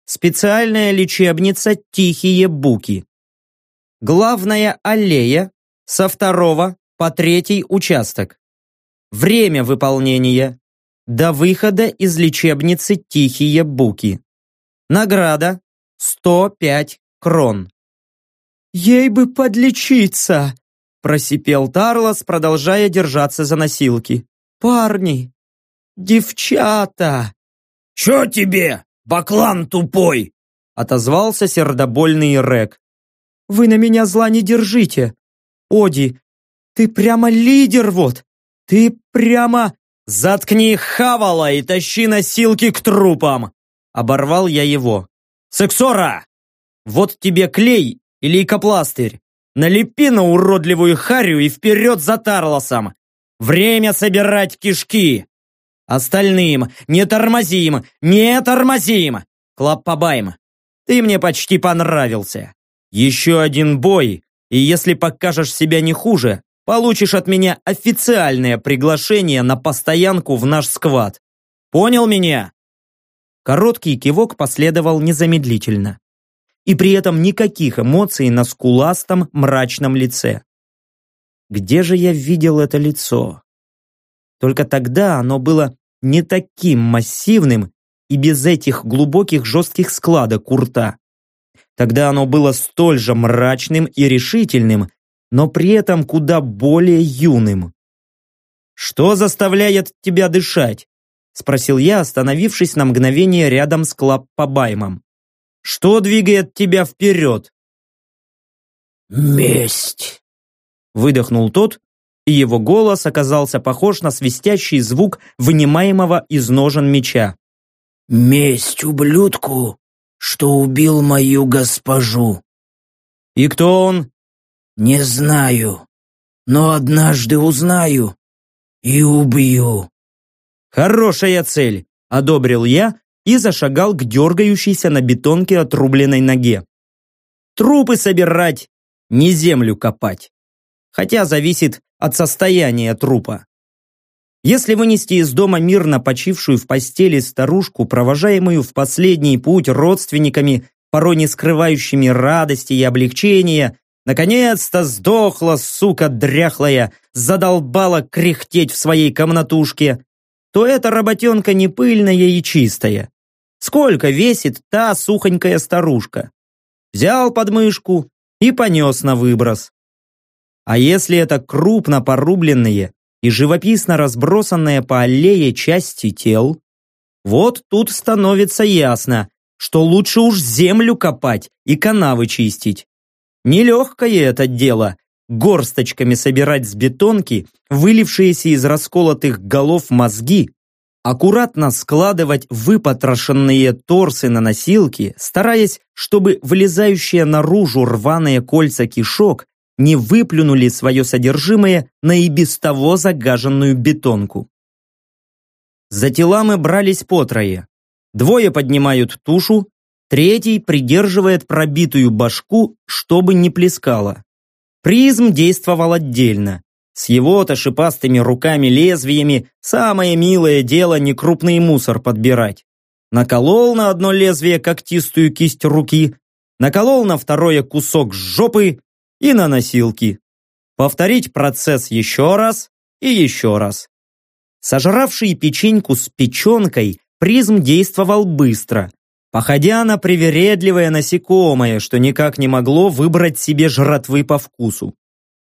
Специальная лечебница «Тихие буки». Главная аллея со второго по третий участок. Время выполнения. До выхода из лечебницы «Тихие буки». Награда 105 крон. «Ей бы подлечиться!» Просипел Тарлос, продолжая держаться за носилки. «Парни! Девчата!» «Чё тебе, баклан тупой?» отозвался сердобольный Рек. «Вы на меня зла не держите! Оди, ты прямо лидер вот! Ты прямо...» «Заткни хавала и тащи носилки к трупам!» Оборвал я его. «Сексора! Вот тебе клей и лейкопластырь. Налепи на уродливую харю и вперед за Тарлосом! Время собирать кишки! Остальным не тормозим, не тормозим! Клаппабайм, ты мне почти понравился. Еще один бой, и если покажешь себя не хуже, получишь от меня официальное приглашение на постоянку в наш сквад. Понял меня?» Короткий кивок последовал незамедлительно и при этом никаких эмоций на скуластом мрачном лице. Где же я видел это лицо? Только тогда оно было не таким массивным и без этих глубоких жестких складок у рта. Тогда оно было столь же мрачным и решительным, но при этом куда более юным. «Что заставляет тебя дышать?» – спросил я, остановившись на мгновение рядом с Клаппабаймом. Что двигает тебя вперед?» «Месть!» Выдохнул тот, и его голос оказался похож на свистящий звук вынимаемого из ножен меча. «Месть ублюдку, что убил мою госпожу!» «И кто он?» «Не знаю, но однажды узнаю и убью». «Хорошая цель», — одобрил я, и зашагал к дергающейся на бетонке отрубленной ноге. Трупы собирать, не землю копать. Хотя зависит от состояния трупа. Если вынести из дома мирно почившую в постели старушку, провожаемую в последний путь родственниками, порой не скрывающими радости и облегчения, наконец-то сдохла, сука дряхлая, задолбала кряхтеть в своей комнатушке, то эта работенка не пыльная и чистая. Сколько весит та сухонькая старушка? Взял подмышку, и понес на выброс. А если это крупно порубленные и живописно разбросанные по аллее части тел, вот тут становится ясно, что лучше уж землю копать и канавы чистить. Нелегкое это дело горсточками собирать с бетонки вылившиеся из расколотых голов мозги, аккуратно складывать выпотрошенные торсы на носилки, стараясь, чтобы вылезающие наружу рваные кольца кишок не выплюнули свое содержимое на и без того загаженную бетонку. За тела мы брались по трое. Двое поднимают тушу, третий придерживает пробитую башку, чтобы не плескало. Призм действовал отдельно. С его-то шипастыми руками-лезвиями самое милое дело некрупный мусор подбирать. Наколол на одно лезвие когтистую кисть руки, наколол на второе кусок жопы и на носилки. Повторить процесс еще раз и еще раз. Сожравший печеньку с печенкой, призм действовал быстро, походя на привередливое насекомое, что никак не могло выбрать себе жратвы по вкусу.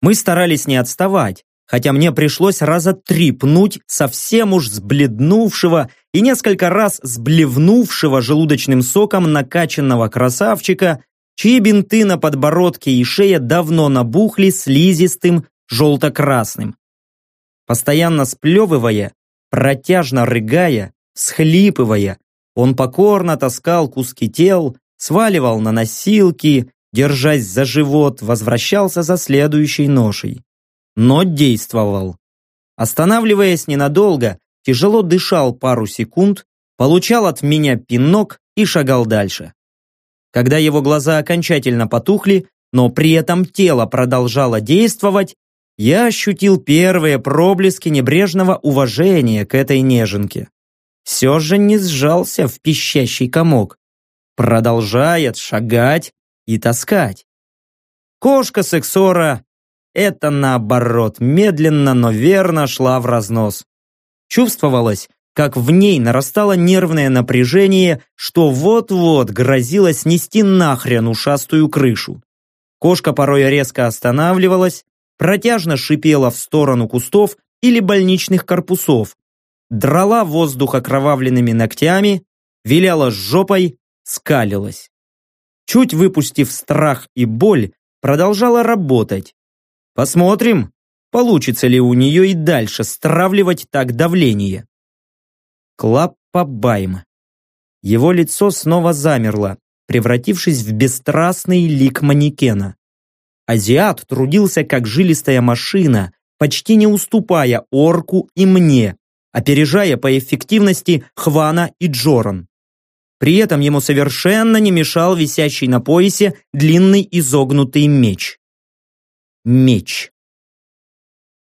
Мы старались не отставать, хотя мне пришлось раза три пнуть совсем уж сбледнувшего и несколько раз сблевнувшего желудочным соком накачанного красавчика, чьи бинты на подбородке и шее давно набухли слизистым желто-красным. Постоянно сплевывая, протяжно рыгая, схлипывая, он покорно таскал куски тел, сваливал на носилки, держась за живот, возвращался за следующей ношей. Но действовал. Останавливаясь ненадолго, тяжело дышал пару секунд, получал от меня пинок и шагал дальше. Когда его глаза окончательно потухли, но при этом тело продолжало действовать, я ощутил первые проблески небрежного уважения к этой неженке все же не сжался в пищащий комок. Продолжает шагать и таскать. Кошка сексора — это наоборот, медленно, но верно шла в разнос. Чувствовалось, как в ней нарастало нервное напряжение, что вот-вот грозило снести нахрен ушастую крышу. Кошка порой резко останавливалась, протяжно шипела в сторону кустов или больничных корпусов, драла воздух окровавленными ногтями, виляла жопой, скалилась. Чуть выпустив страх и боль, продолжала работать. Посмотрим, получится ли у нее и дальше стравливать так давление. Клаппа Байм. Его лицо снова замерло, превратившись в бесстрастный лик манекена. Азиат трудился как жилистая машина, почти не уступая орку и мне, опережая по эффективности Хвана и Джоран. При этом ему совершенно не мешал висящий на поясе длинный изогнутый меч. Меч.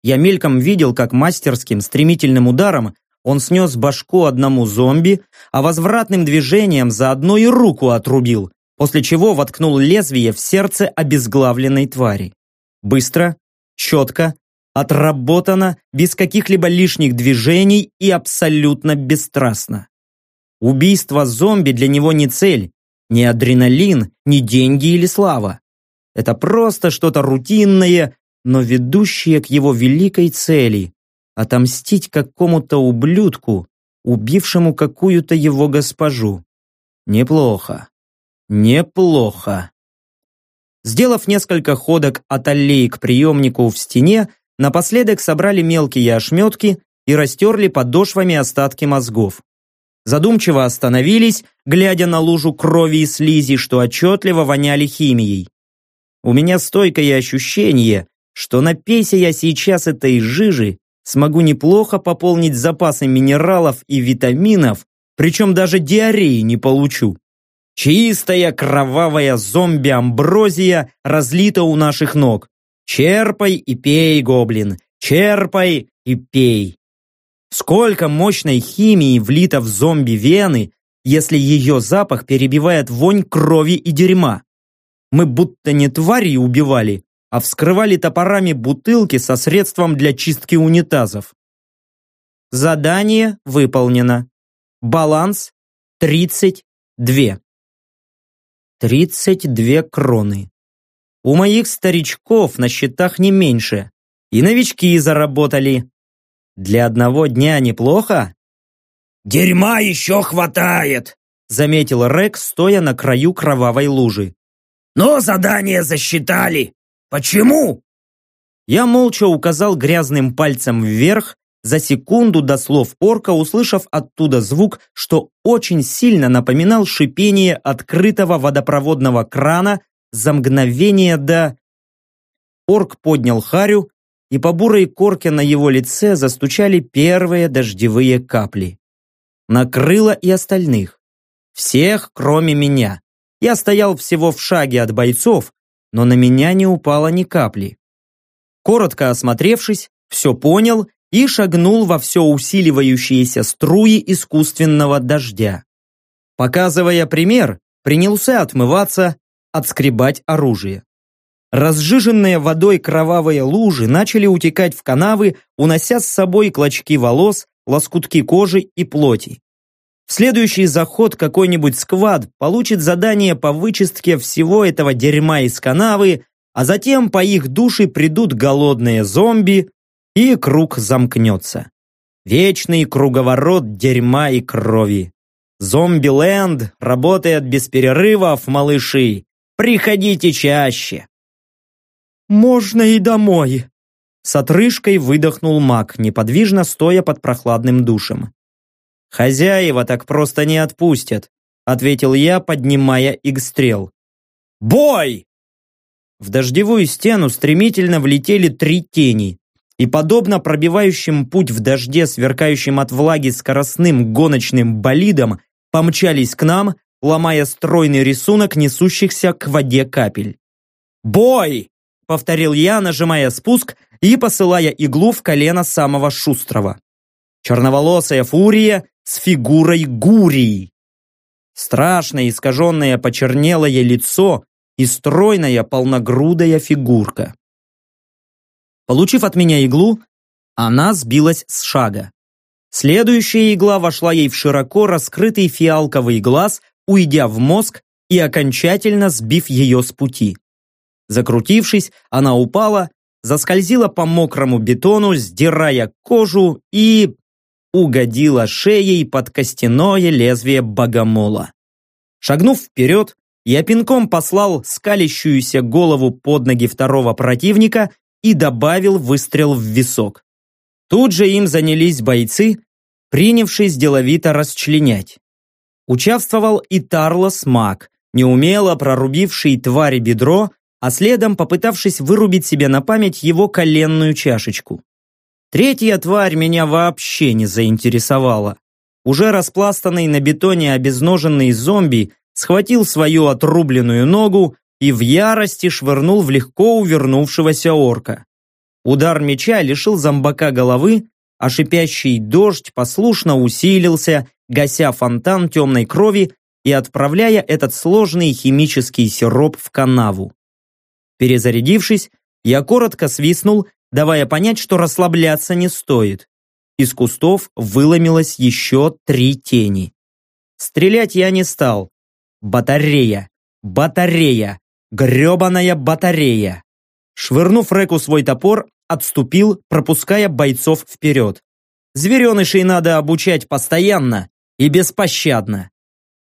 Я мельком видел, как мастерским стремительным ударом он снес башку одному зомби, а возвратным движением заодно и руку отрубил, после чего воткнул лезвие в сердце обезглавленной твари. Быстро, четко, отработано, без каких-либо лишних движений и абсолютно бесстрастно. Убийство зомби для него не цель, не адреналин, не деньги или слава. Это просто что-то рутинное, но ведущее к его великой цели – отомстить какому-то ублюдку, убившему какую-то его госпожу. Неплохо. Неплохо. Сделав несколько ходок от аллеи к приемнику в стене, Напоследок собрали мелкие ошметки и растерли подошвами остатки мозгов. Задумчиво остановились, глядя на лужу крови и слизи, что отчетливо воняли химией. У меня стойкое ощущение, что напейся я сейчас этой жижи, смогу неплохо пополнить запасы минералов и витаминов, причем даже диареи не получу. Чистая кровавая зомби-амброзия разлита у наших ног. Черпай и пей, гоблин, черпай и пей. Сколько мощной химии влито в зомби-вены, если ее запах перебивает вонь крови и дерьма. Мы будто не твари убивали, а вскрывали топорами бутылки со средством для чистки унитазов. Задание выполнено. Баланс 32. 32 кроны. У моих старичков на счетах не меньше. И новички заработали. Для одного дня неплохо? «Дерьма еще хватает!» заметил Рек, стоя на краю кровавой лужи. «Но задание засчитали! Почему?» Я молча указал грязным пальцем вверх, за секунду до слов орка услышав оттуда звук, что очень сильно напоминал шипение открытого водопроводного крана за мгновение до... Орк поднял харю, и по бурой корке на его лице застучали первые дождевые капли. Накрыло и остальных. Всех, кроме меня. Я стоял всего в шаге от бойцов, но на меня не упало ни капли. Коротко осмотревшись, все понял и шагнул во все усиливающиеся струи искусственного дождя. Показывая пример, принялся отмываться, отскребать оружие. Разжиженные водой кровавые лужи начали утекать в канавы, унося с собой клочки волос, лоскутки кожи и плоти. В следующий заход какой-нибудь сквад получит задание по вычистке всего этого дерьма из канавы, а затем по их душе придут голодные зомби, и круг замкнется. Вечный круговорот дерьма и крови. Зомби-ленд работает без перерывов, малыши. Приходите чаще. Можно и домой. С отрыжкой выдохнул маг, неподвижно стоя под прохладным душем. Хозяева так просто не отпустят, ответил я, поднимая игстрел. Бой! В дождевую стену стремительно влетели три тени, и, подобно пробивающим путь в дожде, сверкающим от влаги скоростным гоночным болидом, помчались к нам, ломая стройный рисунок несущихся к воде капель. «Бой!» — повторил я, нажимая спуск и посылая иглу в колено самого шустрого. Черноволосая фурия с фигурой гурии. Страшное искаженное почернелое лицо и стройная полногрудая фигурка. Получив от меня иглу, она сбилась с шага. Следующая игла вошла ей в широко раскрытый фиалковый глаз, уйдя в мозг и окончательно сбив ее с пути. Закрутившись, она упала, заскользила по мокрому бетону, сдирая кожу и угодила шеей под костяное лезвие богомола. Шагнув вперед, я пинком послал скалящуюся голову под ноги второго противника и добавил выстрел в висок. Тут же им занялись бойцы, принявшись деловито расчленять. Участвовал и Тарлос Мак, неумело прорубивший твари бедро, а следом попытавшись вырубить себе на память его коленную чашечку. Третья тварь меня вообще не заинтересовала. Уже распластанный на бетоне обезноженный зомби схватил свою отрубленную ногу и в ярости швырнул в легко увернувшегося орка. Удар меча лишил зомбака головы, а шипящий дождь послушно усилился, гася фонтан темной крови и отправляя этот сложный химический сироп в канаву. Перезарядившись, я коротко свистнул, давая понять, что расслабляться не стоит. Из кустов выломилось еще три тени. Стрелять я не стал. Батарея! Батарея! Гребаная батарея! Швырнув Реку свой топор, отступил, пропуская бойцов вперед. Зверенышей надо обучать постоянно и беспощадно.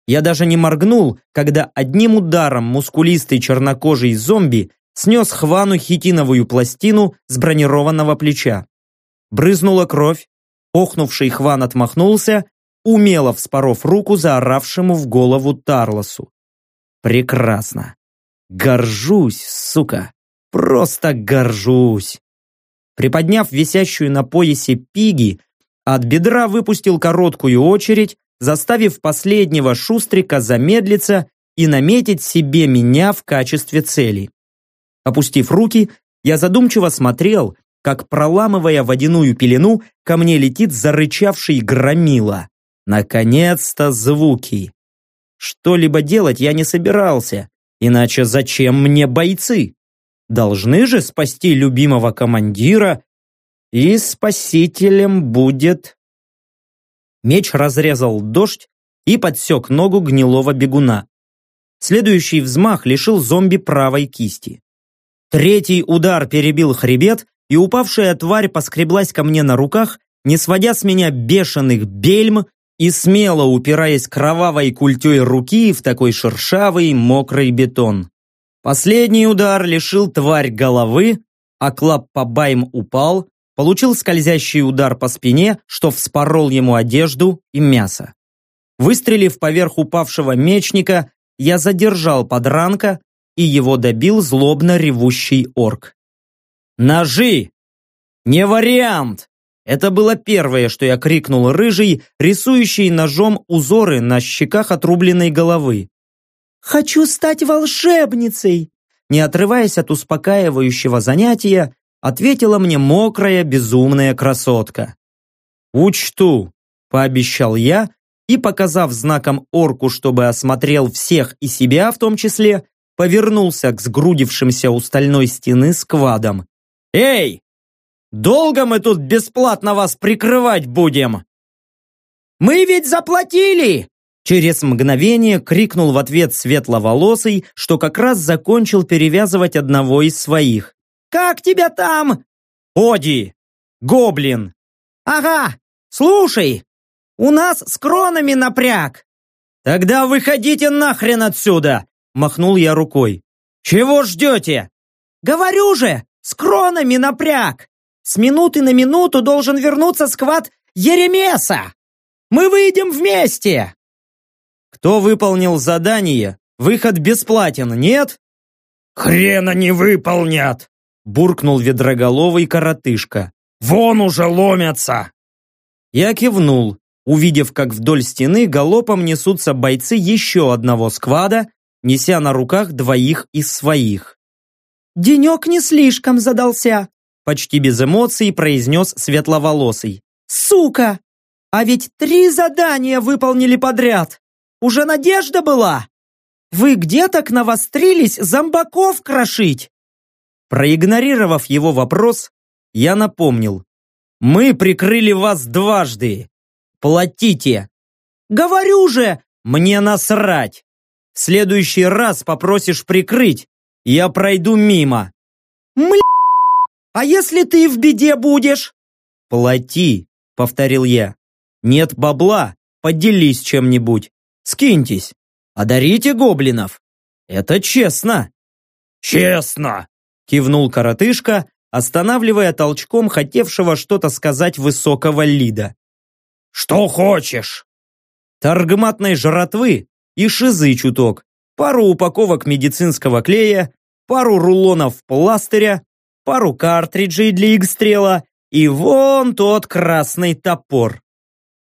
Я даже не моргнул, когда одним ударом мускулистый чернокожий зомби снес Хвану хитиновую пластину с бронированного плеча. Брызнула кровь, охнувший Хван отмахнулся, умело вспоров руку заоравшему в голову Тарлосу. Прекрасно. Горжусь, сука. Просто горжусь. Приподняв висящую на поясе пиги, от бедра выпустил короткую очередь, заставив последнего шустрика замедлиться и наметить себе меня в качестве цели. Опустив руки, я задумчиво смотрел, как, проламывая водяную пелену, ко мне летит зарычавший громила. Наконец-то звуки. Что-либо делать я не собирался, иначе зачем мне бойцы? Должны же спасти любимого командира, и спасителем будет... Меч разрезал дождь и подсек ногу гнилого бегуна. Следующий взмах лишил зомби правой кисти. Третий удар перебил хребет, и упавшая тварь поскреблась ко мне на руках, не сводя с меня бешеных бельм и смело упираясь кровавой культей руки в такой шершавый мокрый бетон. Последний удар лишил тварь головы, а Клаппабайм упал, получил скользящий удар по спине, что вспорол ему одежду и мясо. Выстрелив поверх упавшего мечника, я задержал подранка, и его добил злобно ревущий орк. «Ножи! Не вариант!» Это было первое, что я крикнул рыжий, рисующий ножом узоры на щеках отрубленной головы. «Хочу стать волшебницей!» Не отрываясь от успокаивающего занятия, ответила мне мокрая безумная красотка. «Учту», – пообещал я, и, показав знаком орку, чтобы осмотрел всех и себя в том числе, повернулся к сгрудившимся у стальной стены сквадам. «Эй, Долго мы тут бесплатно вас прикрывать будем?» «Мы ведь заплатили!» Через мгновение крикнул в ответ светловолосый, что как раз закончил перевязывать одного из своих. «Как тебя там?» «Оди! Гоблин!» «Ага! Слушай, у нас с кронами напряг!» «Тогда выходите нахрен отсюда!» Махнул я рукой. «Чего ждете?» «Говорю же, с кронами напряг!» С минуты на минуту должен вернуться сквад Еремеса. Мы выйдем вместе. Кто выполнил задание, выход бесплатен, нет? Хрена не выполнят, буркнул ведроголовый коротышка. Вон уже ломятся. Я кивнул, увидев, как вдоль стены галопом несутся бойцы еще одного сквада, неся на руках двоих из своих. «Денек не слишком задался», почти без эмоций произнес светловолосый. «Сука! А ведь три задания выполнили подряд! Уже надежда была! Вы где так навострились зомбаков крошить?» Проигнорировав его вопрос, я напомнил. «Мы прикрыли вас дважды! Платите!» «Говорю же!» «Мне насрать! В следующий раз попросишь прикрыть, я пройду мимо!» «Мля!» А если ты в беде будешь?» «Плати», — повторил я. «Нет бабла, поделись чем-нибудь. Скиньтесь. Одарите гоблинов. Это честно». «Честно!» — кивнул коротышка, останавливая толчком хотевшего что-то сказать высокого лида. «Что хочешь?» Торгматной жратвы и шизы чуток, пару упаковок медицинского клея, пару рулонов пластыря, пару картриджей для игстрела и вон тот красный топор.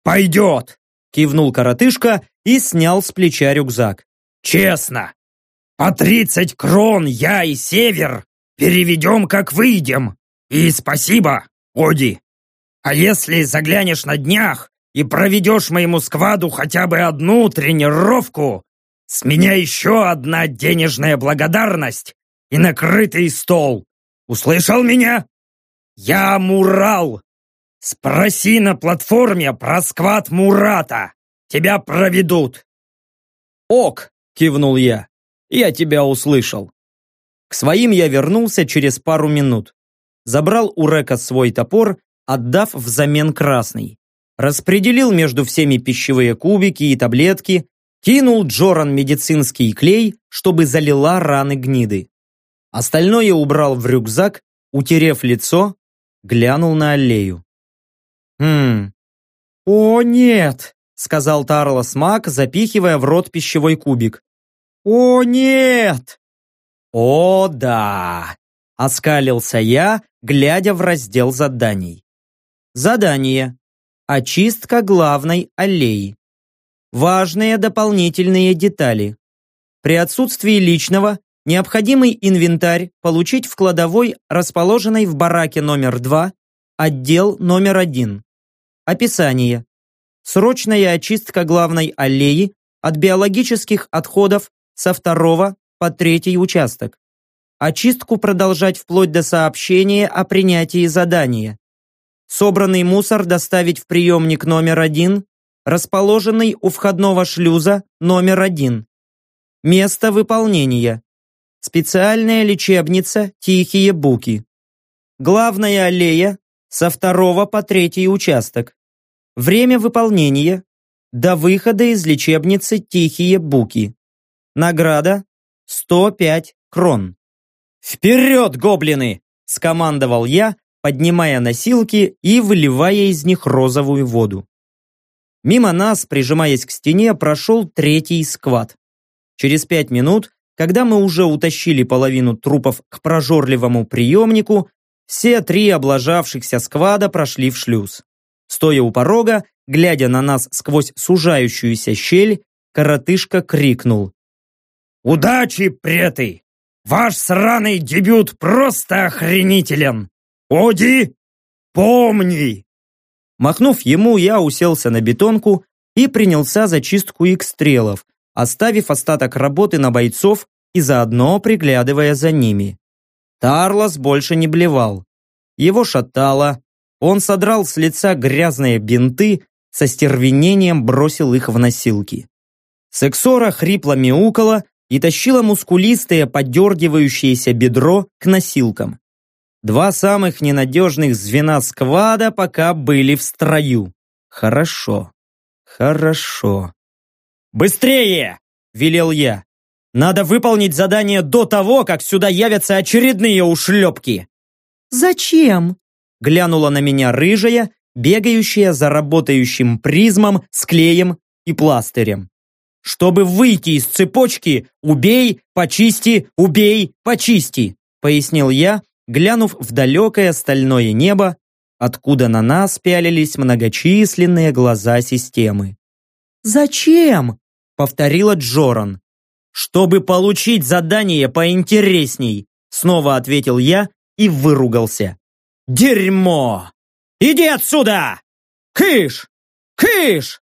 «Пойдет!» – кивнул коротышка и снял с плеча рюкзак. «Честно! По тридцать крон я и Север переведем, как выйдем. И спасибо, Оди. А если заглянешь на днях и проведешь моему скваду хотя бы одну тренировку, с меня еще одна денежная благодарность и накрытый стол. Услышал меня? Я Мурал. Спроси на платформе про сквад Мурата. Тебя проведут. Ок, кивнул я. Я тебя услышал. К своим я вернулся через пару минут. Забрал у Река свой топор, отдав взамен красный. Распределил между всеми пищевые кубики и таблетки, кинул Джоран медицинский клей, чтобы залила раны гниды. Остальное убрал в рюкзак, утерев лицо, глянул на аллею. «Хм... О, нет!» — сказал Тарлос Мак, запихивая в рот пищевой кубик. «О, нет!» «О, да!» — оскалился я, глядя в раздел заданий. Задание. Очистка главной аллеи. Важные дополнительные детали. При отсутствии личного Необходимый инвентарь получить в кладовой, расположенной в бараке номер 2, отдел номер 1. Описание. Срочная очистка главной аллеи от биологических отходов со второго по третий участок. Очистку продолжать вплоть до сообщения о принятии задания. Собранный мусор доставить в приемник номер один, расположенный у входного шлюза номер один. Место выполнения Специальная лечебница «Тихие буки». Главная аллея со второго по третий участок. Время выполнения до выхода из лечебницы «Тихие буки». Награда 105 крон. «Вперед, гоблины!» – скомандовал я, поднимая носилки и выливая из них розовую воду. Мимо нас, прижимаясь к стене, прошел третий сквад. Через пять минут, когда мы уже утащили половину трупов к прожорливому приемнику, все три облажавшихся сквада прошли в шлюз. Стоя у порога, глядя на нас сквозь сужающуюся щель, коротышка крикнул. «Удачи, преты! Ваш сраный дебют просто охренителен! Оди, помни!» Махнув ему, я уселся на бетонку и принялся за чистку их стрелов, оставив остаток работы на бойцов и заодно приглядывая за ними. Тарлос больше не блевал. Его шатало, он содрал с лица грязные бинты, со стервенением бросил их в носилки. Сексора хрипло мяукала и тащила мускулистое, подергивающееся бедро к носилкам. Два самых ненадежных звена сквада пока были в строю. Хорошо. Хорошо. «Быстрее!» – велел я. «Надо выполнить задание до того, как сюда явятся очередные ушлепки!» «Зачем?» – глянула на меня рыжая, бегающая за работающим призмом с клеем и пластырем. «Чтобы выйти из цепочки, убей, почисти, убей, почисти!» – пояснил я, глянув в далекое стальное небо, откуда на нас пялились многочисленные глаза системы. «Зачем?» — повторила Джоран. «Чтобы получить задание поинтересней», — снова ответил я и выругался. «Дерьмо! Иди отсюда! Кыш! Кыш!»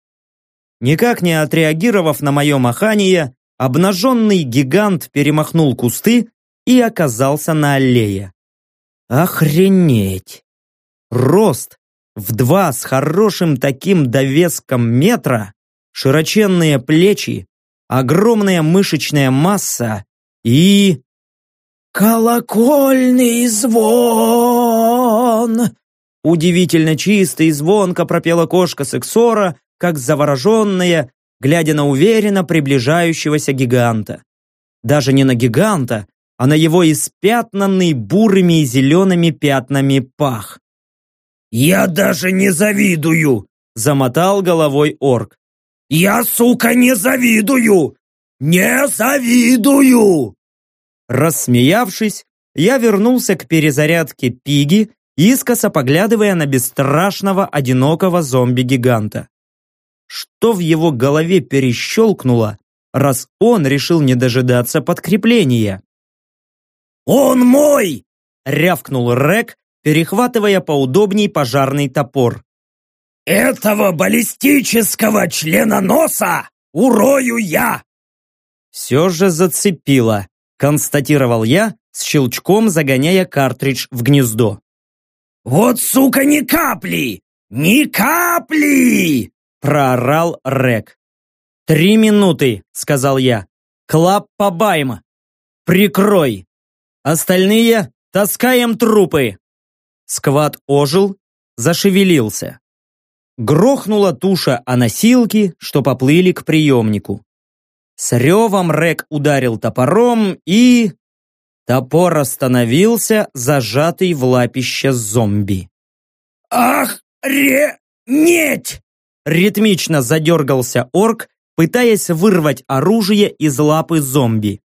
Никак не отреагировав на мое махание, обнаженный гигант перемахнул кусты и оказался на аллее. Охренеть! Рост в два с хорошим таким довеском метра, широченные плечи, огромная мышечная масса и... «Колокольный звон!» Удивительно чисто и звонко пропела кошка Сексора, как завороженная, глядя на уверенно приближающегося гиганта. Даже не на гиганта, а на его испятнанный бурыми и зелеными пятнами пах. «Я даже не завидую!» – замотал головой орк. «Я, сука, не завидую! Не завидую!» Рассмеявшись, я вернулся к перезарядке пиги, искоса поглядывая на бесстрашного одинокого зомби-гиганта. Что в его голове перещелкнуло, раз он решил не дожидаться подкрепления? «Он мой!» — рявкнул Рек, перехватывая поудобней пожарный топор. «Этого баллистического члена носа урою я!» «Все же зацепило», — констатировал я, с щелчком загоняя картридж в гнездо. «Вот, сука, ни капли! Ни капли!» — проорал Рек. «Три минуты», — сказал я. «Клап Пабайма! Прикрой!» Остальные таскаем трупы!» Сквад ожил, зашевелился. Грохнула туша о носилки, что поплыли к приемнику. С ревом Рек ударил топором и... Топор остановился, зажатый в лапище зомби. «Ах, ре... нет!» Ритмично задергался орк, пытаясь вырвать оружие из лапы зомби.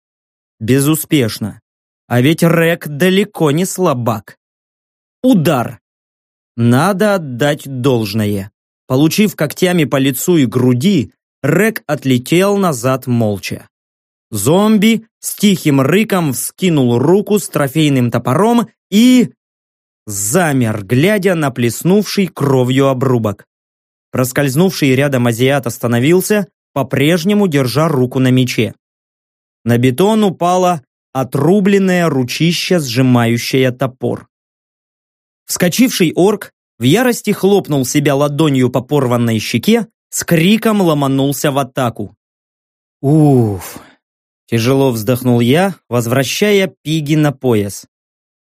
Безуспешно. А ведь Рек далеко не слабак. Удар. Надо отдать должное. Получив когтями по лицу и груди, Рек отлетел назад молча. Зомби с тихим рыком вскинул руку с трофейным топором и... замер, глядя на плеснувший кровью обрубок. Проскользнувший рядом азиат остановился, по-прежнему держа руку на мече. На бетон упала отрубленное ручище, сжимающее топор. Вскочивший орк в ярости хлопнул себя ладонью по порванной щеке, с криком ломанулся в атаку. Уф, Тяжело вздохнул я, возвращая пиги на пояс.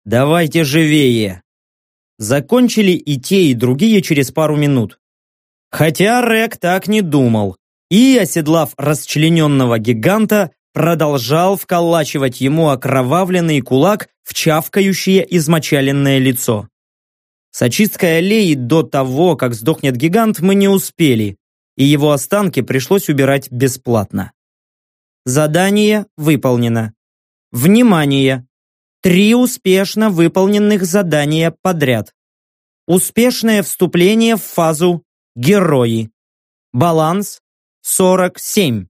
«Давайте живее!» Закончили и те, и другие через пару минут. Хотя Рек так не думал и, оседлав расчлененного гиганта, продолжал вколачивать ему окровавленный кулак в чавкающее измочаленное лицо. С очисткой аллеи до того, как сдохнет гигант, мы не успели, и его останки пришлось убирать бесплатно. Задание выполнено. Внимание! Три успешно выполненных задания подряд. Успешное вступление в фазу «Герои». Баланс 47.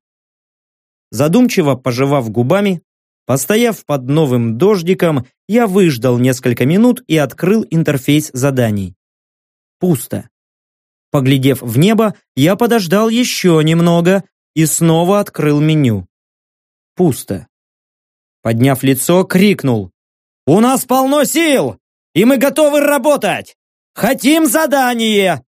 Задумчиво пожевав губами, постояв под новым дождиком, я выждал несколько минут и открыл интерфейс заданий. Пусто. Поглядев в небо, я подождал еще немного и снова открыл меню. Пусто. Подняв лицо, крикнул. «У нас полно сил, и мы готовы работать! Хотим задание!»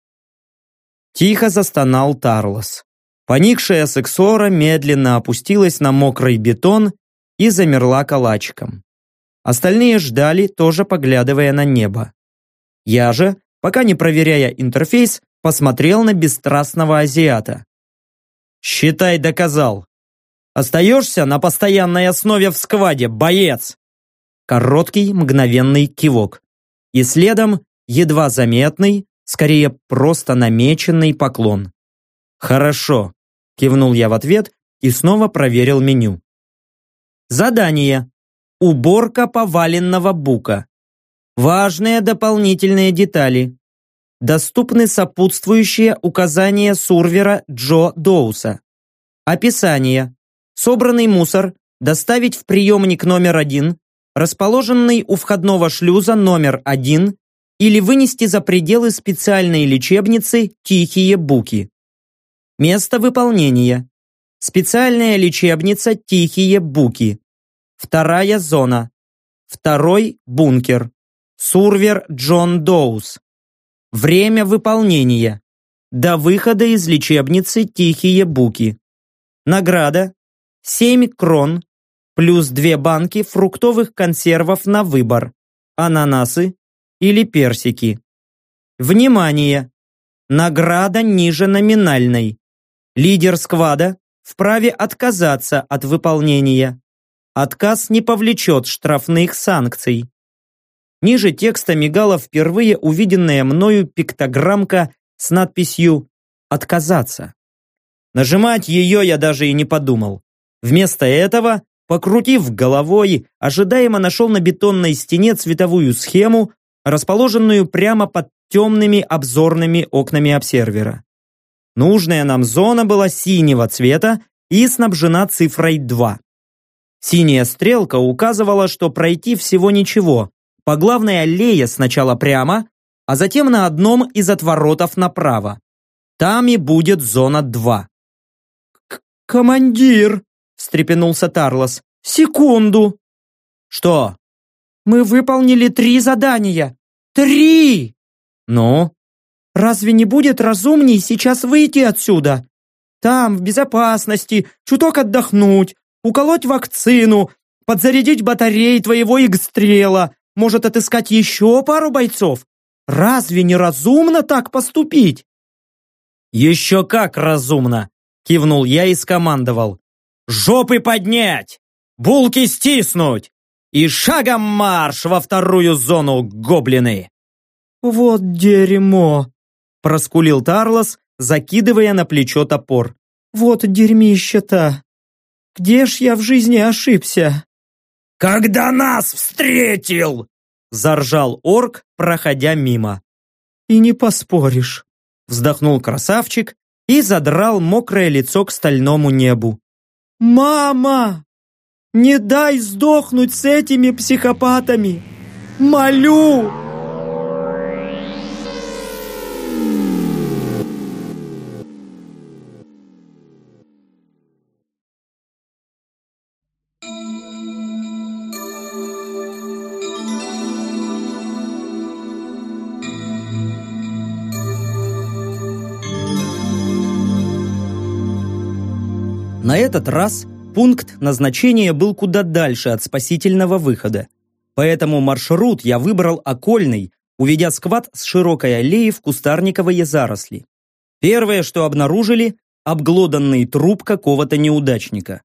Тихо застонал Тарлос. Поникшая сексора медленно опустилась на мокрый бетон и замерла калачиком. Остальные ждали, тоже поглядывая на небо. Я же, пока не проверяя интерфейс, посмотрел на бесстрастного азиата. «Считай, доказал. Остаешься на постоянной основе в скваде, боец!» Короткий, мгновенный кивок. И следом, едва заметный, скорее просто намеченный поклон. «Хорошо», – кивнул я в ответ и снова проверил меню. Задание. Уборка поваленного бука. Важные дополнительные детали. Доступны сопутствующие указания сурвера Джо Доуса. Описание. Собранный мусор доставить в приемник номер один, расположенный у входного шлюза номер один, или вынести за пределы специальной лечебницы «Тихие буки». Место выполнения. Специальная лечебница «Тихие буки». Вторая зона. Второй бункер. Сурвер Джон Доус. Время выполнения. До выхода из лечебницы «Тихие буки». Награда. 7 крон плюс 2 банки фруктовых консервов на выбор. Ананасы, или персики. Внимание! Награда ниже номинальной. Лидер сквада вправе отказаться от выполнения. Отказ не повлечет штрафных санкций. Ниже текста мигала впервые увиденная мною пиктограммка с надписью «Отказаться». Нажимать ее я даже и не подумал. Вместо этого, покрутив головой, ожидаемо нашел на бетонной стене цветовую схему, расположенную прямо под темными обзорными окнами обсервера. Нужная нам зона была синего цвета и снабжена цифрой 2. Синяя стрелка указывала, что пройти всего ничего, по главной аллее сначала прямо, а затем на одном из отворотов направо. Там и будет зона 2. «Командир!» – встрепенулся Тарлос. «Секунду!» «Что?» Мы выполнили три задания. Три! Ну? Разве не будет разумней сейчас выйти отсюда? Там, в безопасности, чуток отдохнуть, уколоть вакцину, подзарядить батареи твоего игстрела, может отыскать еще пару бойцов? Разве не разумно так поступить? Еще как разумно, кивнул я и скомандовал. Жопы поднять! Булки стиснуть! И шагом марш во вторую зону, гоблины!» «Вот дерьмо!» – проскулил Тарлос, закидывая на плечо топор. «Вот дерьмище-то! Где ж я в жизни ошибся?» «Когда нас встретил!» – заржал орк, проходя мимо. «И не поспоришь!» – вздохнул красавчик и задрал мокрое лицо к стальному небу. «Мама!» Не дай сдохнуть с этими психопатами! Молю!» На этот раз пункт назначения был куда дальше от спасительного выхода. Поэтому маршрут я выбрал окольный, уведя сквад с широкой аллеи в кустарниковые заросли. Первое, что обнаружили – обглоданный труп какого-то неудачника.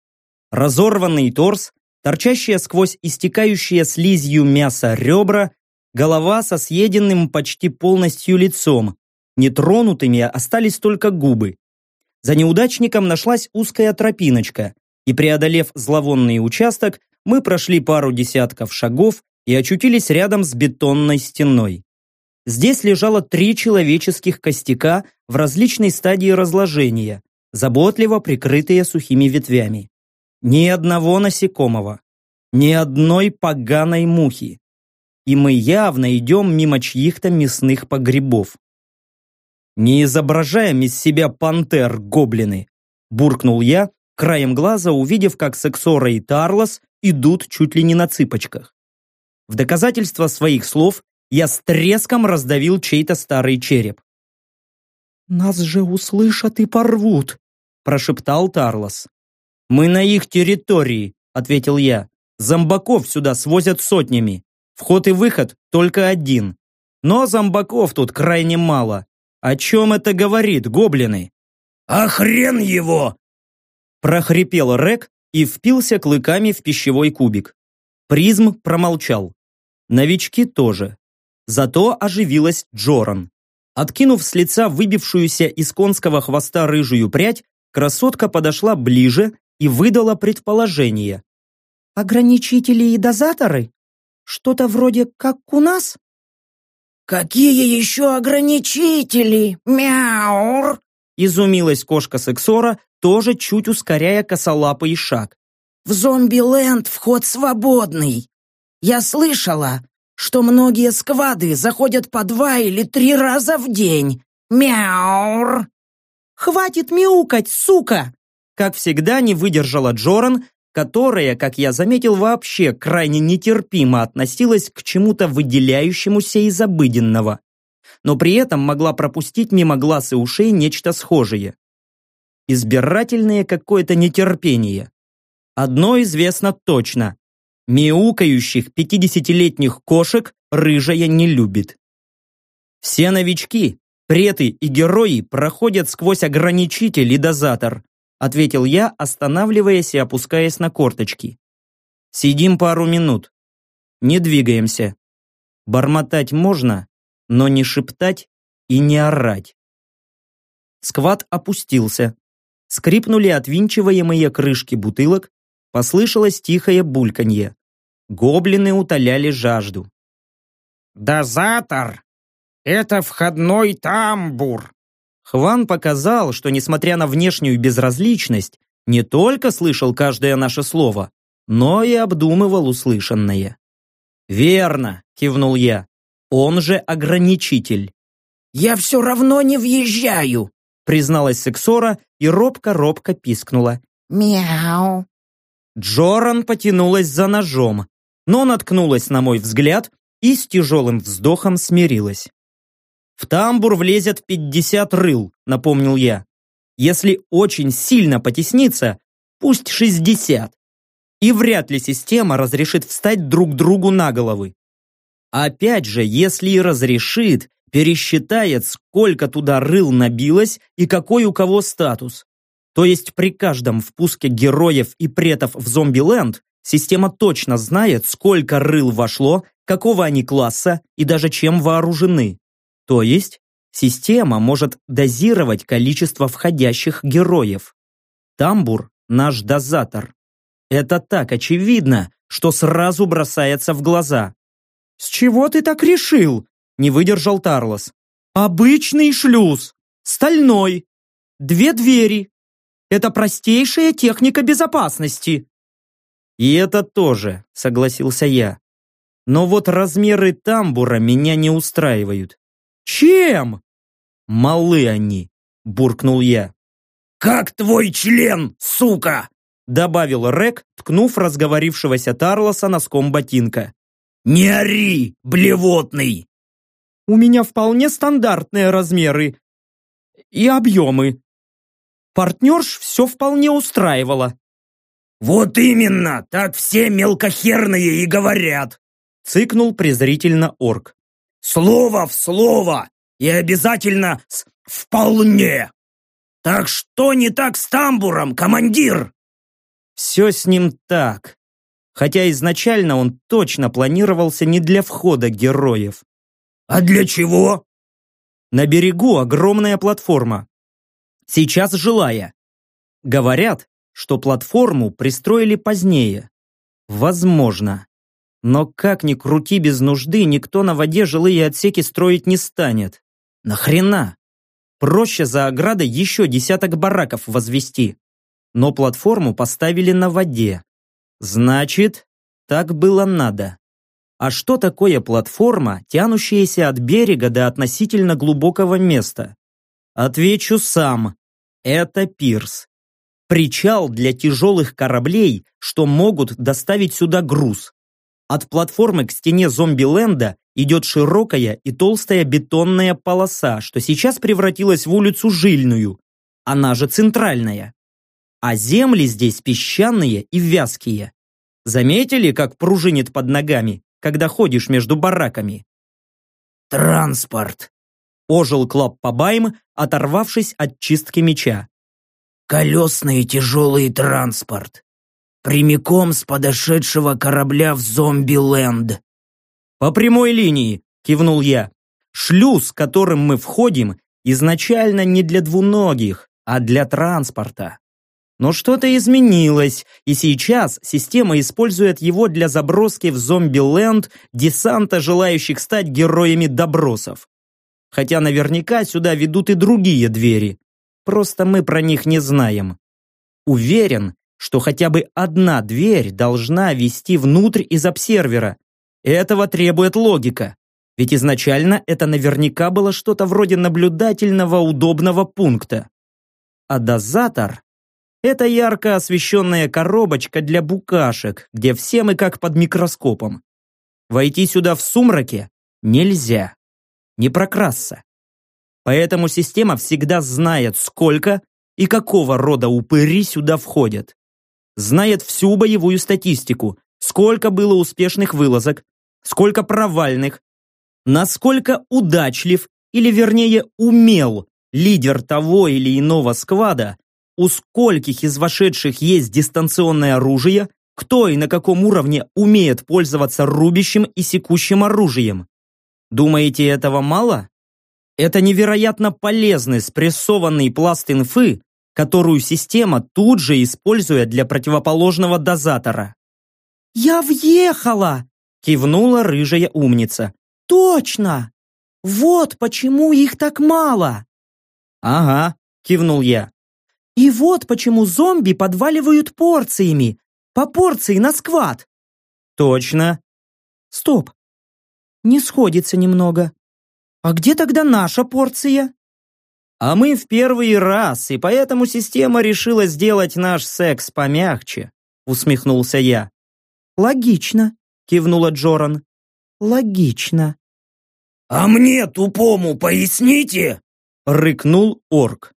Разорванный торс, торчащие сквозь истекающие слизью мясо ребра, голова со съеденным почти полностью лицом. Нетронутыми остались только губы. За неудачником нашлась узкая тропиночка, и преодолев зловонный участок, мы прошли пару десятков шагов и очутились рядом с бетонной стеной. Здесь лежало три человеческих костяка в различной стадии разложения, заботливо прикрытые сухими ветвями. Ни одного насекомого, ни одной поганой мухи. И мы явно идем мимо чьих-то мясных погребов. «Не изображаем из себя пантер, гоблины!» буркнул я, краем глаза увидев, как Сексора и Тарлос идут чуть ли не на цыпочках. В доказательство своих слов я с треском раздавил чей-то старый череп. «Нас же услышат и порвут», – прошептал Тарлос. «Мы на их территории», – ответил я. «Зомбаков сюда свозят сотнями. Вход и выход только один. Но зомбаков тут крайне мало. О чем это говорит, гоблины?» «А хрен его!» Прохрипел Рек и впился клыками в пищевой кубик. Призм промолчал. Новички тоже. Зато оживилась Джоран. Откинув с лица выбившуюся из конского хвоста рыжую прядь, красотка подошла ближе и выдала предположение. «Ограничители и дозаторы? Что-то вроде как у нас?» «Какие еще ограничители? Мяур!» Изумилась кошка Сексора, тоже чуть ускоряя косолапый шаг. «В зомби-ленд вход свободный. Я слышала, что многие сквады заходят по два или три раза в день. Мяур!» «Хватит мяукать, сука!» Как всегда не выдержала Джоран, которая, как я заметил, вообще крайне нетерпимо относилась к чему-то выделяющемуся из обыденного. Но при этом могла пропустить мимо глаз и ушей нечто схожее. Избирательное какое-то нетерпение. Одно известно точно. Мяукающих пятидесятилетних кошек рыжая не любит. Все новички, преты и герои проходят сквозь ограничитель и дозатор, ответил я, останавливаясь и опускаясь на корточки. Сидим пару минут. Не двигаемся. Бормотать можно, но не шептать и не орать. Сквад опустился. Скрипнули отвинчиваемые крышки бутылок, Послышалось тихое бульканье. Гоблины утоляли жажду. «Дозатор! Это входной тамбур!» Хван показал, что, несмотря на внешнюю безразличность, не только слышал каждое наше слово, но и обдумывал услышанное. «Верно», — кивнул я, — «он же ограничитель». «Я все равно не въезжаю», — призналась Сексора и робко-робко пискнула. «Мяу». Джоран потянулась за ножом, но наткнулась на мой взгляд и с тяжелым вздохом смирилась. «В тамбур влезет пятьдесят рыл», — напомнил я. «Если очень сильно потесниться, пусть шестьдесят. И вряд ли система разрешит встать друг другу на головы. Опять же, если и разрешит, пересчитает, сколько туда рыл набилось и какой у кого статус. То есть при каждом впуске героев и претов в зомби-ленд система точно знает, сколько рыл вошло, какого они класса и даже чем вооружены. То есть система может дозировать количество входящих героев. Тамбур – наш дозатор. Это так очевидно, что сразу бросается в глаза. «С чего ты так решил?» – не выдержал Тарлос. «Обычный шлюз, стальной, две двери, это простейшая техника безопасности. И это тоже, согласился я. Но вот размеры тамбура меня не устраивают. Чем? Малы они, буркнул я. Как твой член, сука? Добавил Рек, ткнув разговорившегося Тарлоса носком ботинка. «Не ори, блевотный!» «У меня вполне стандартные размеры и объемы», Партнерш все вполне устраивало. Вот именно, так все мелкохерные и говорят. Цыкнул презрительно орк. Слово в слово и обязательно с «вполне». Так что не так с тамбуром, командир? Все с ним так. Хотя изначально он точно планировался не для входа героев. А для чего? На берегу огромная платформа. Сейчас жилая. Говорят, что платформу пристроили позднее. Возможно. Но как ни крути без нужды, никто на воде жилые отсеки строить не станет. Нахрена? Проще за оградой еще десяток бараков возвести. Но платформу поставили на воде. Значит, так было надо. А что такое платформа, тянущаяся от берега до относительно глубокого места? Отвечу сам. Это пирс. Причал для тяжелых кораблей, что могут доставить сюда груз. От платформы к стене зомби-ленда идет широкая и толстая бетонная полоса, что сейчас превратилась в улицу Жильную, она же центральная. А земли здесь песчаные и вязкие. Заметили, как пружинит под ногами, когда ходишь между бараками? «Транспорт!» – ожил Клоп Пабайм, оторвавшись от чистки меча. «Колесный тяжелый транспорт прямиком с подошедшего корабля в зомби-ленд. «По прямой линии», — кивнул я. «Шлюз, которым мы входим, изначально не для двуногих, а для транспорта. Но что-то изменилось, и сейчас система использует его для заброски в зомби-ленд десанта, желающих стать героями добросов. Хотя наверняка сюда ведут и другие двери. Просто мы про них не знаем. Уверен, что хотя бы одна дверь должна вести внутрь из обсервера. Этого требует логика. Ведь изначально это наверняка было что-то вроде наблюдательного удобного пункта. А дозатор – это ярко освещенная коробочка для букашек, где все мы как под микроскопом. Войти сюда в сумраке нельзя. Не прокрасться. Поэтому система всегда знает, сколько и какого рода упыри сюда входят знает всю боевую статистику, сколько было успешных вылазок, сколько провальных, насколько удачлив или вернее умел лидер того или иного сквада, у скольких из вошедших есть дистанционное оружие, кто и на каком уровне умеет пользоваться рубящим и секущим оружием. Думаете, этого мало? Это невероятно полезный спрессованный пласт инфы, которую система тут же использует для противоположного дозатора. «Я въехала!» – кивнула рыжая умница. «Точно! Вот почему их так мало!» «Ага», – кивнул я. «И вот почему зомби подваливают порциями, по порции на сквад!» «Точно!» «Стоп! Не сходится немного. А где тогда наша порция?» А мы в первый раз, и поэтому система решила сделать наш секс помягче, усмехнулся я. Логично, кивнула Джоран. Логично. А мне тупому поясните? рыкнул орк.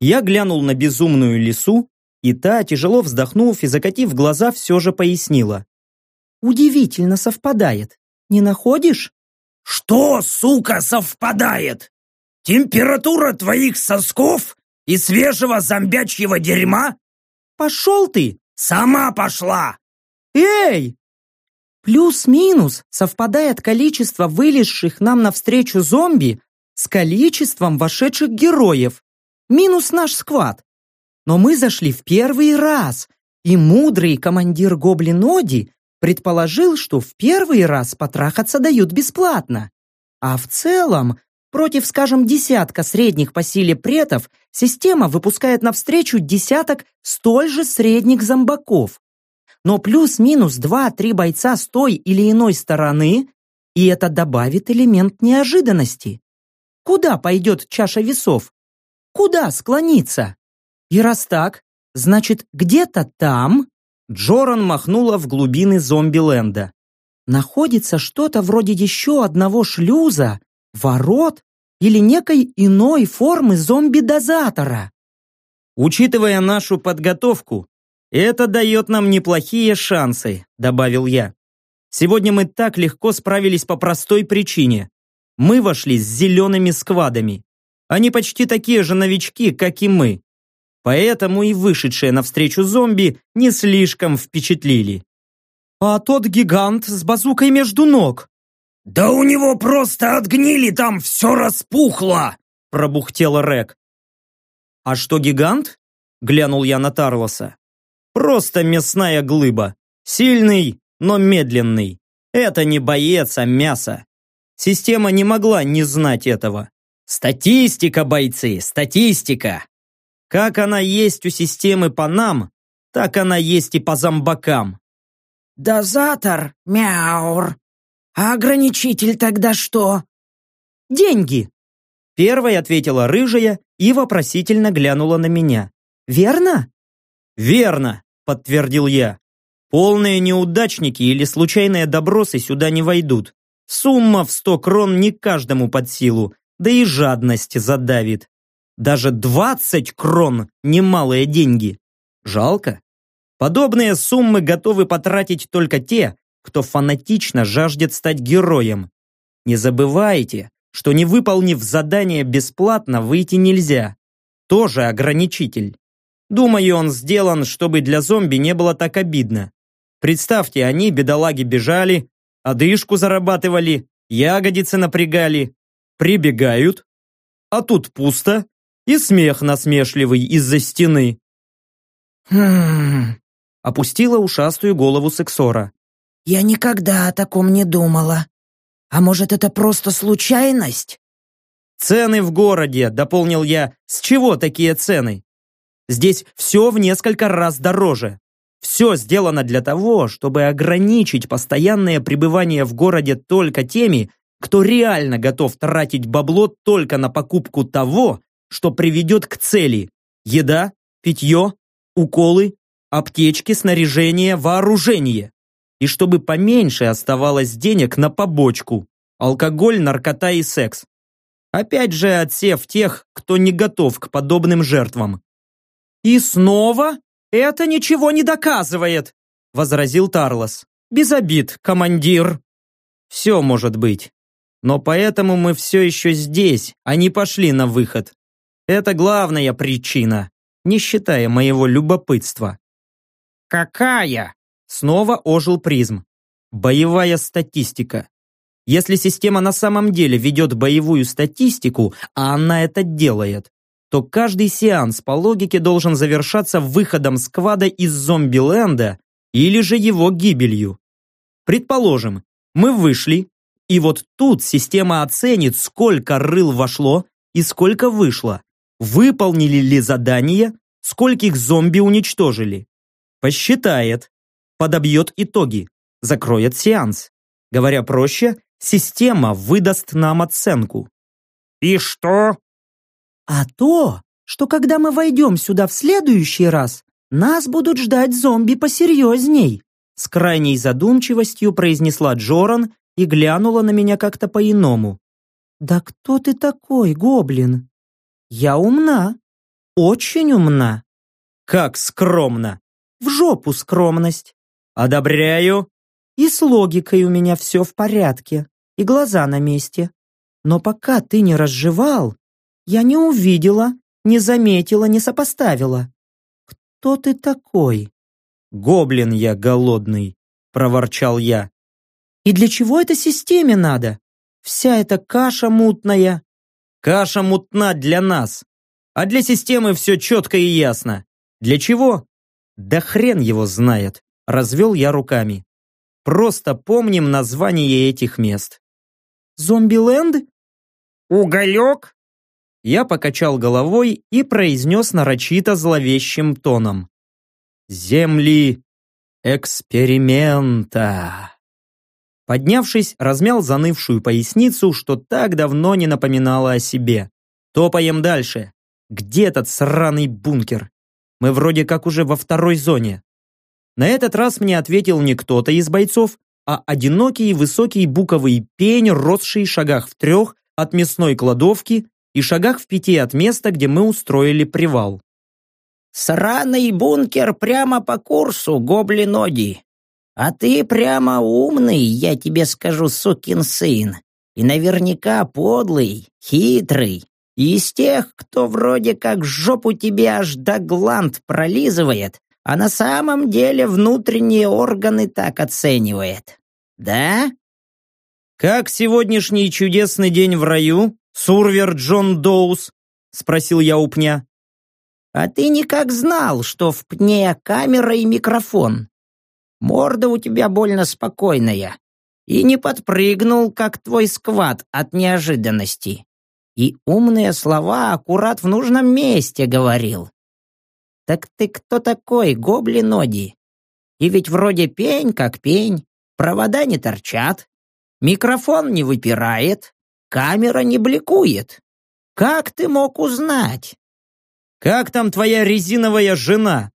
Я глянул на безумную лису, и та, тяжело вздохнув и закатив глаза, все же пояснила. Удивительно совпадает. Не находишь? Что, сука, совпадает? Температура твоих сосков и свежего зомбячьего дерьма? Пошел ты! Сама пошла! Эй! Плюс-минус совпадает количество вылезших нам навстречу зомби с количеством вошедших героев. Минус наш сквад. Но мы зашли в первый раз, и мудрый командир Гоблин Оди предположил, что в первый раз потрахаться дают бесплатно. А в целом Против, скажем, десятка средних по силе претов система выпускает навстречу десяток столь же средних зомбаков. Но плюс-минус два-три бойца с той или иной стороны, и это добавит элемент неожиданности. Куда пойдет чаша весов? Куда склониться? И раз так, значит, где-то там... Джоран махнула в глубины зомби-ленда. Находится что-то вроде еще одного шлюза, ворот или некой иной формы зомби-дозатора. Учитывая нашу подготовку, Это дает нам неплохие шансы, добавил я. Сегодня мы так легко справились по простой причине. Мы вошли с зелеными сквадами. Они почти такие же новички, как и мы. Поэтому и вышедшие навстречу зомби не слишком впечатлили. А тот гигант с базукой между ног. «Да у него просто отгнили там все распухло!» пробухтел Рек. «А что гигант?» глянул я на Тарлоса. «Просто мясная глыба. Сильный, но медленный. Это не боец, а мясо. Система не могла не знать этого. Статистика, бойцы, статистика. Как она есть у системы по нам, так она есть и по зомбакам. Дозатор, мяур. А ограничитель тогда что? Деньги. Первой ответила рыжая и вопросительно глянула на меня. Верно? Верно, подтвердил я. Полные неудачники или случайные добросы сюда не войдут. Сумма в сто крон не каждому под силу, да и жадность задавит. Даже 20 крон – немалые деньги. Жалко. Подобные суммы готовы потратить только те, кто фанатично жаждет стать героем. Не забывайте, что не выполнив задание бесплатно, выйти нельзя. Тоже ограничитель. Думаю, он сделан, чтобы для зомби не было так обидно. Представьте, они, бедолаги, бежали, одышку зарабатывали, ягодицы напрягали, прибегают, а тут пусто, и смех насмешливый из-за стены. Хм. Опустила ушастую голову Сексора. Я никогда о таком не думала. А может, это просто случайность? Цены в городе, дополнил я. С чего такие цены? Здесь все в несколько раз дороже. Все сделано для того, чтобы ограничить постоянное пребывание в городе только теми, кто реально готов тратить бабло только на покупку того, что приведет к цели – еда, питье, уколы, аптечки, снаряжение, вооружение. И чтобы поменьше оставалось денег на побочку – алкоголь, наркота и секс. Опять же отсев тех, кто не готов к подобным жертвам. «И снова это ничего не доказывает», – возразил Тарлос. «Без обид, командир». «Все может быть. Но поэтому мы все еще здесь, а не пошли на выход. Это главная причина, не считая моего любопытства. «Какая?» Снова ожил призм. Боевая статистика. Если система на самом деле ведет боевую статистику, а она это делает, то каждый сеанс по логике должен завершаться выходом сквада из зомби-ленда или же его гибелью. Предположим, мы вышли, и вот тут система оценит, сколько рыл вошло и сколько вышло выполнили ли задание, скольких зомби уничтожили. Посчитает, подобьет итоги, закроет сеанс. Говоря проще, система выдаст нам оценку. И что? А то, что когда мы войдем сюда в следующий раз, нас будут ждать зомби посерьезней. С крайней задумчивостью произнесла Джоран и глянула на меня как-то по-иному. «Да кто ты такой, гоблин?» Я умна. Очень умна. Как скромно. В жопу скромность. Одобряю. И с логикой у меня все в порядке. И глаза на месте. Но пока ты не разжевал, я не увидела, не заметила, не сопоставила. Кто ты такой? Гоблин я голодный, проворчал я. И для чего это системе надо? Вся эта каша мутная, Каша мутна для нас. А для системы все четко и ясно. Для чего? Да хрен его знает. Развел я руками. Просто помним название этих мест. Зомбиленд? Уголек? Я покачал головой и произнес нарочито зловещим тоном. Земли эксперимента. Поднявшись, размял занывшую поясницу, что так давно не напоминало о себе. Топаем дальше. Где этот сраный бункер? Мы вроде как уже во второй зоне. На этот раз мне ответил не кто-то из бойцов, а одинокий высокий буковый пень, росший шагах в трех от мясной кладовки и шагах в пяти от места, где мы устроили привал. Сраный бункер прямо по курсу, гоблиноди. А ты прямо умный, я тебе скажу, сукин сын. И наверняка подлый, хитрый. Из тех, кто вроде как жопу тебе аж до гланд пролизывает, а на самом деле внутренние органы так оценивает. Да? «Как сегодняшний чудесный день в раю, сурвер Джон Доус?» — спросил я у пня. «А ты никак знал, что в пне камера и микрофон. Морда у тебя больно спокойная. И не подпрыгнул, как твой сквад от неожиданности. И умные слова аккурат в нужном месте говорил. Так ты кто такой, гоблин Оди? И ведь вроде пень как пень, провода не торчат, Микрофон не выпирает, камера не бликует. Как ты мог узнать? Как там твоя резиновая жена?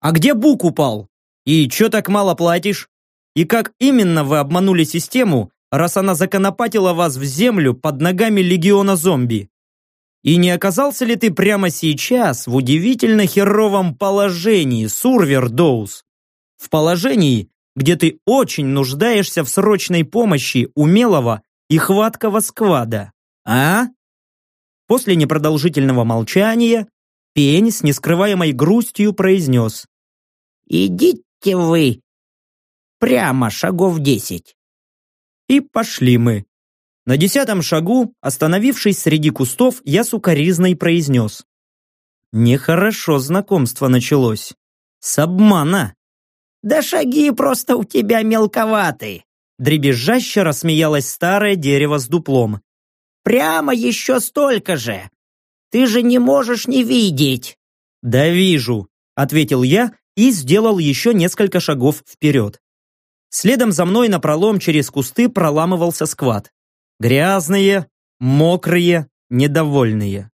А где Бук упал? И чё так мало платишь? И как именно вы обманули систему, раз она законопатила вас в землю под ногами легиона зомби? И не оказался ли ты прямо сейчас в удивительно херовом положении, Сурвер Доус? В положении, где ты очень нуждаешься в срочной помощи умелого и хваткого сквада, а? После непродолжительного молчания Пень с нескрываемой грустью произнес. «Идите вы прямо шагов десять». И пошли мы. На десятом шагу, остановившись среди кустов, я сукоризной произнес. Нехорошо знакомство началось. С обмана. Да шаги просто у тебя мелковаты!» Дребезжаще рассмеялось старое дерево с дуплом. «Прямо еще столько же! Ты же не можешь не видеть!» «Да вижу», — ответил я и сделал еще несколько шагов вперед. Следом за мной на пролом через кусты проламывался сквад. Грязные, мокрые, недовольные.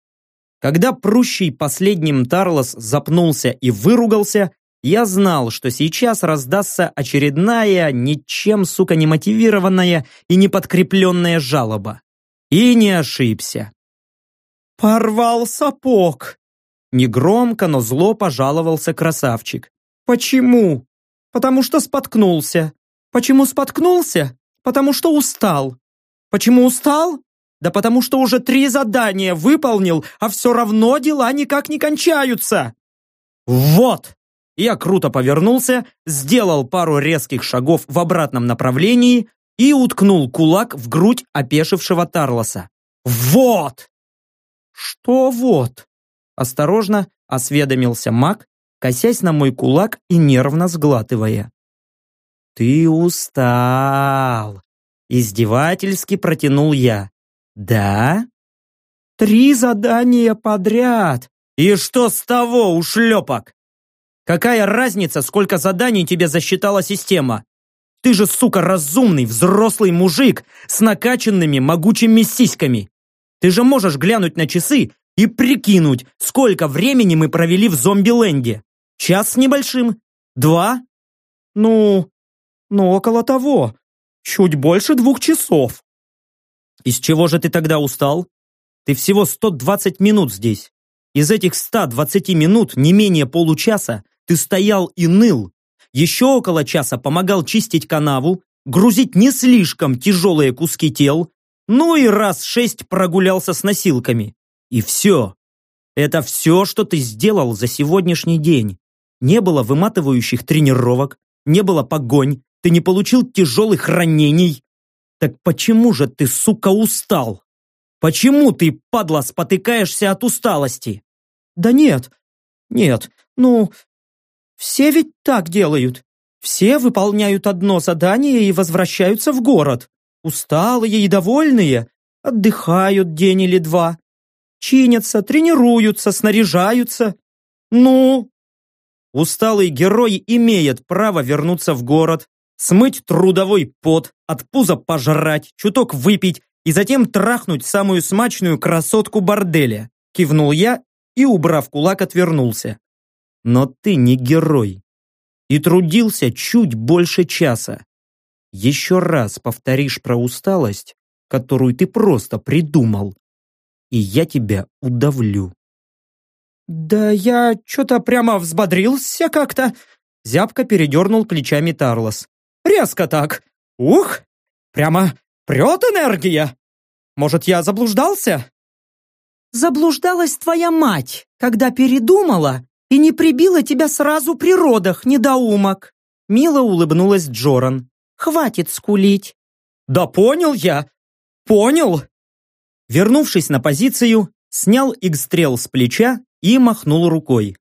Когда прущий последним Тарлос запнулся и выругался, я знал, что сейчас раздастся очередная, ничем, сука, не мотивированная и не подкрепленная жалоба. И не ошибся. «Порвал сапог!» Негромко, но зло пожаловался красавчик. «Почему?» «Потому что споткнулся». «Почему споткнулся?» «Потому что устал». «Почему устал?» «Да потому что уже три задания выполнил, а все равно дела никак не кончаются». «Вот!» Я круто повернулся, сделал пару резких шагов в обратном направлении и уткнул кулак в грудь опешившего Тарлоса. «Вот!» «Что вот?» Осторожно осведомился маг, косясь на мой кулак и нервно сглатывая. «Ты устал!» Издевательски протянул я. «Да?» «Три задания подряд!» «И что с того, ушлепок?» Какая разница, сколько заданий тебе засчитала система? Ты же, сука, разумный, взрослый мужик с накачанными могучими сиськами. Ты же можешь глянуть на часы и прикинуть, сколько времени мы провели в зомби-ленде. Час с небольшим? Два? Ну, ну около того. Чуть больше двух часов. Из чего же ты тогда устал? Ты всего 120 минут здесь. Из этих 120 минут не менее получаса ты стоял и ныл. Еще около часа помогал чистить канаву, грузить не слишком тяжелые куски тел, ну и раз шесть прогулялся с носилками. И все. Это все, что ты сделал за сегодняшний день. Не было выматывающих тренировок, не было погонь, ты не получил тяжелых ранений. Так почему же ты, сука, устал? Почему ты, падла, спотыкаешься от усталости? Да нет, нет, ну, все ведь так делают. Все выполняют одно задание и возвращаются в город. Усталые и довольные. Отдыхают день или два. Чинятся, тренируются, снаряжаются. Ну? Усталый герой имеет право вернуться в город, смыть трудовой пот, от пуза пожрать, чуток выпить и затем трахнуть самую смачную красотку борделя. Кивнул я и, убрав кулак, отвернулся но ты не герой. И трудился чуть больше часа. Еще раз повторишь про усталость, которую ты просто придумал, и я тебя удавлю. «Да я что-то прямо взбодрился как-то», зябко передернул плечами Тарлос. «Резко так! Ух! Прямо прет энергия! Может, я заблуждался?» «Заблуждалась твоя мать, когда передумала и не прибила тебя сразу при родах, недоумок!» Мило улыбнулась Джоран. «Хватит скулить!» «Да понял я! Понял!» Вернувшись на позицию, снял игстрел с плеча и махнул рукой.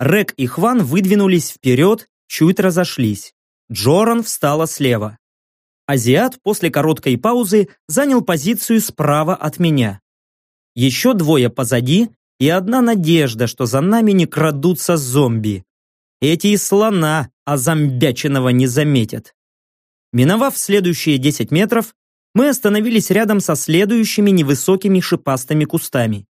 Рек и Хван выдвинулись вперед, чуть разошлись. Джоран встала слева. Азиат после короткой паузы занял позицию справа от меня. Еще двое позади и одна надежда, что за нами не крадутся зомби. Эти и слона озомбяченного не заметят. Миновав следующие 10 метров, мы остановились рядом со следующими невысокими шипастыми кустами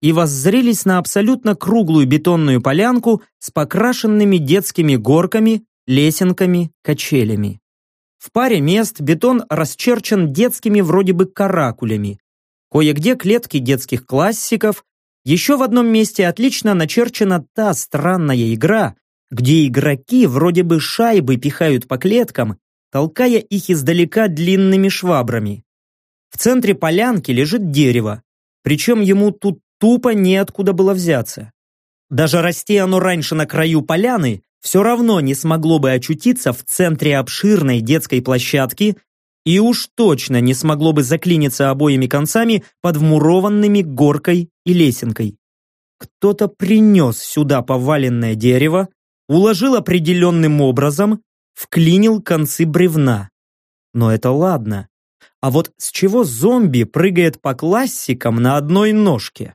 и воззрелись на абсолютно круглую бетонную полянку с покрашенными детскими горками, лесенками, качелями. В паре мест бетон расчерчен детскими вроде бы каракулями. Кое-где клетки детских классиков. Еще в одном месте отлично начерчена та странная игра, где игроки вроде бы шайбы пихают по клеткам, толкая их издалека длинными швабрами. В центре полянки лежит дерево, причем ему тут тупо неоткуда было взяться. Даже расти оно раньше на краю поляны, все равно не смогло бы очутиться в центре обширной детской площадки и уж точно не смогло бы заклиниться обоими концами под вмурованными горкой и лесенкой. Кто-то принес сюда поваленное дерево, уложил определенным образом, вклинил концы бревна. Но это ладно. А вот с чего зомби прыгает по классикам на одной ножке?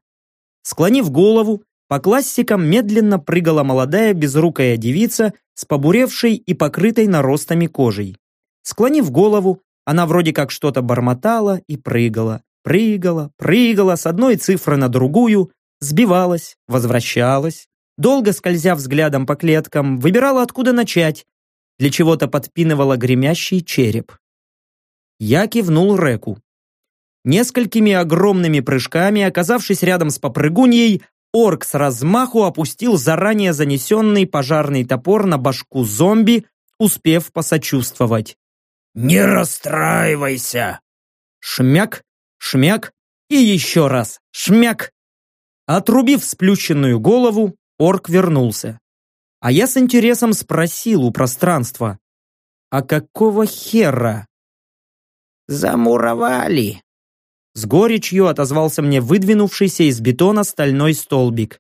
Склонив голову, по классикам медленно прыгала молодая безрукая девица с побуревшей и покрытой наростами кожей. Склонив голову, она вроде как что-то бормотала и прыгала, прыгала, прыгала с одной цифры на другую, сбивалась, возвращалась, долго скользя взглядом по клеткам, выбирала, откуда начать, для чего-то подпинывала гремящий череп. Я кивнул Реку. Несколькими огромными прыжками, оказавшись рядом с попрыгуньей, орк с размаху опустил заранее занесенный пожарный топор на башку зомби, успев посочувствовать. «Не расстраивайся!» Шмяк, шмяк и еще раз шмяк. Отрубив сплющенную голову, орк вернулся. А я с интересом спросил у пространства, «А какого хера?» «Замуровали!» С горечью отозвался мне выдвинувшийся из бетона стальной столбик.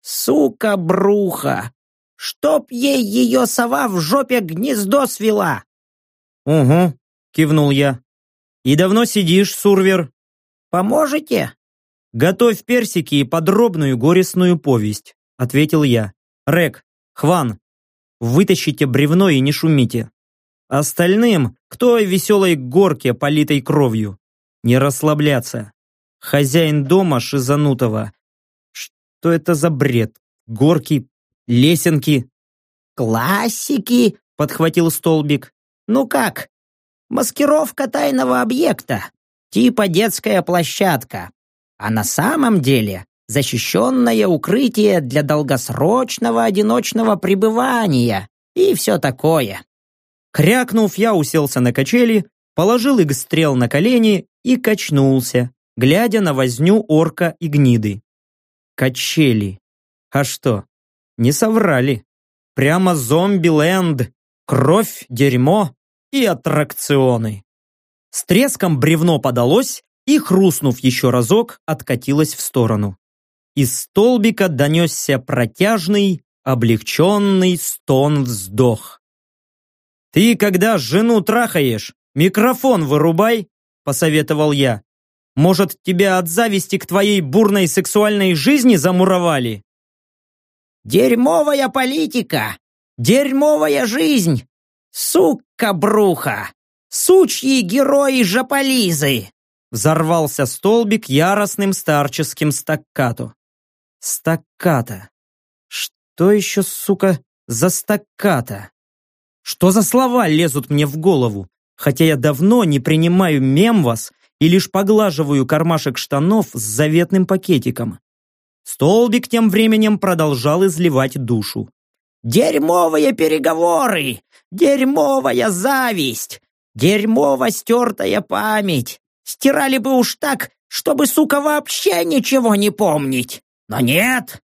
«Сука бруха! Чтоб ей ее сова в жопе гнездо свела!» «Угу», — кивнул я. «И давно сидишь, Сурвер?» «Поможете?» «Готовь персики и подробную горестную повесть», — ответил я. «Рек, Хван, вытащите бревно и не шумите. Остальным, кто веселой горке, политой кровью, не расслабляться. Хозяин дома шизанутого. Что это за бред? Горки, лесенки. Классики, подхватил столбик. Ну как? Маскировка тайного объекта. Типа детская площадка. А на самом деле защищенное укрытие для долгосрочного одиночного пребывания и все такое. Крякнув, я уселся на качели, положил их на колени и качнулся, глядя на возню орка и гниды. Качели. А что? Не соврали. Прямо зомби-ленд. Кровь, дерьмо и аттракционы. С треском бревно подалось и, хрустнув еще разок, откатилось в сторону. Из столбика донесся протяжный, облегченный стон-вздох. «Ты, когда жену трахаешь, микрофон вырубай!» – посоветовал я. «Может, тебя от зависти к твоей бурной сексуальной жизни замуровали?» «Дерьмовая политика! Дерьмовая жизнь! Сука бруха! Сучьи герои Жаполизы!» Взорвался столбик яростным старческим стаккато. Стаккато. Что еще, сука, за стаккато? Что за слова лезут мне в голову? Хотя я давно не принимаю мемвас и лишь поглаживаю кармашек штанов с заветным пакетиком. Столбик тем временем продолжал изливать душу. «Дерьмовые переговоры! Дерьмовая зависть! Дерьмово стертая память! Стирали бы уж так, чтобы, сука, вообще ничего не помнить! Но нет!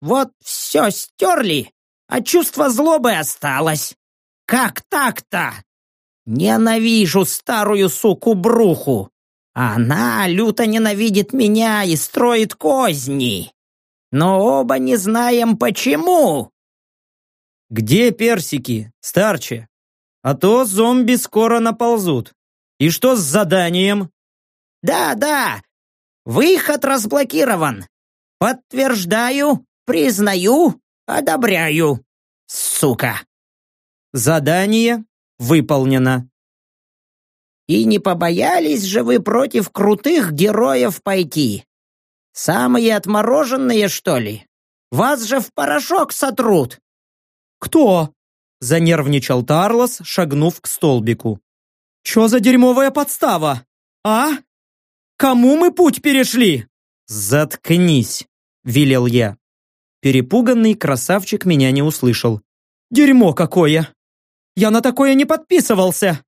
Вот все стерли, а чувство злобы осталось! Как так-то? Ненавижу старую суку-бруху! Она люто ненавидит меня и строит козни. Но оба не знаем почему. Где персики, старче? А то зомби скоро наползут. И что с заданием? Да, да. Выход разблокирован. Подтверждаю, признаю, одобряю. Сука. Задание выполнено. И не побоялись же вы против крутых героев пойти? Самые отмороженные, что ли? Вас же в порошок сотрут!» «Кто?» – занервничал Тарлос, шагнув к столбику. «Чё за дерьмовая подстава? А? Кому мы путь перешли?» «Заткнись!» – велел я. Перепуганный красавчик меня не услышал. «Дерьмо какое! Я на такое не подписывался!»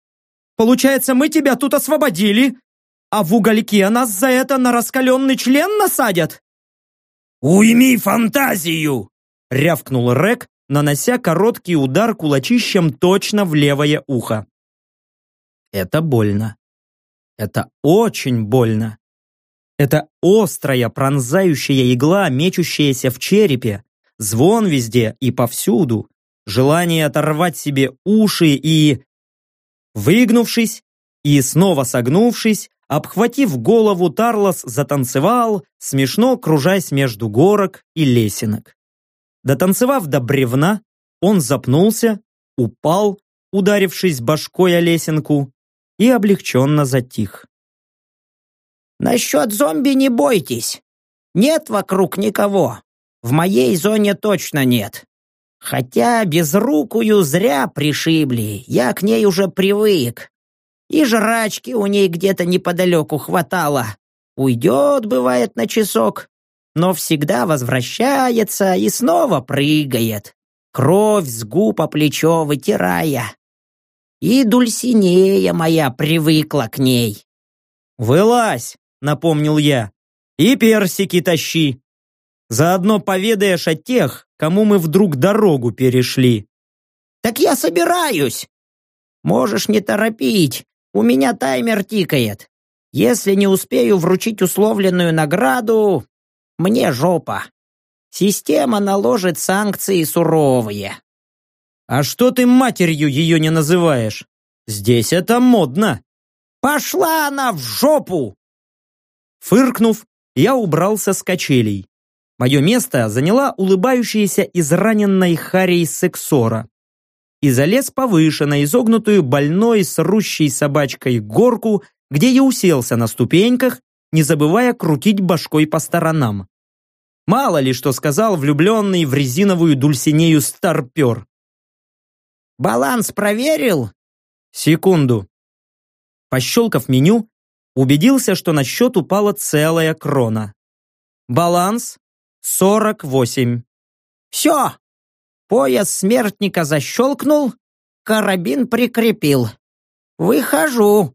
Получается, мы тебя тут освободили, а в угольке нас за это на раскаленный член насадят?» «Уйми фантазию!» — рявкнул Рек, нанося короткий удар кулачищем точно в левое ухо. Это больно. Это очень больно. Это острая, пронзающая игла, мечущаяся в черепе, звон везде и повсюду, желание оторвать себе уши и... Выгнувшись и снова согнувшись, обхватив голову, Тарлос затанцевал, смешно кружась между горок и лесенок. Дотанцевав до бревна, он запнулся, упал, ударившись башкой о лесенку, и облегченно затих. «Насчет зомби не бойтесь. Нет вокруг никого. В моей зоне точно нет. Хотя безрукую зря пришибли, я к ней уже привык. И жрачки у ней где-то неподалеку хватало. Уйдет, бывает, на часок, но всегда возвращается и снова прыгает, кровь с губ по плечо вытирая. И Дульсинея моя привыкла к ней. «Вылазь!» — напомнил я. «И персики тащи!» Заодно поведаешь о тех, кому мы вдруг дорогу перешли». «Так я собираюсь!» «Можешь не торопить, у меня таймер тикает. Если не успею вручить условленную награду, мне жопа. Система наложит санкции суровые». «А что ты матерью ее не называешь? Здесь это модно». «Пошла она в жопу!» Фыркнув, я убрался с качелей. Мое место заняла улыбающаяся израненной Харей Сексора. И залез повыше на изогнутую больной срущей собачкой горку, где я уселся на ступеньках, не забывая крутить башкой по сторонам. Мало ли что сказал влюбленный в резиновую дульсинею старпер. «Баланс проверил?» «Секунду». Пощелкав меню, убедился, что на счет упала целая крона. Баланс сорок восемь. Все! Пояс смертника защелкнул, карабин прикрепил. Выхожу.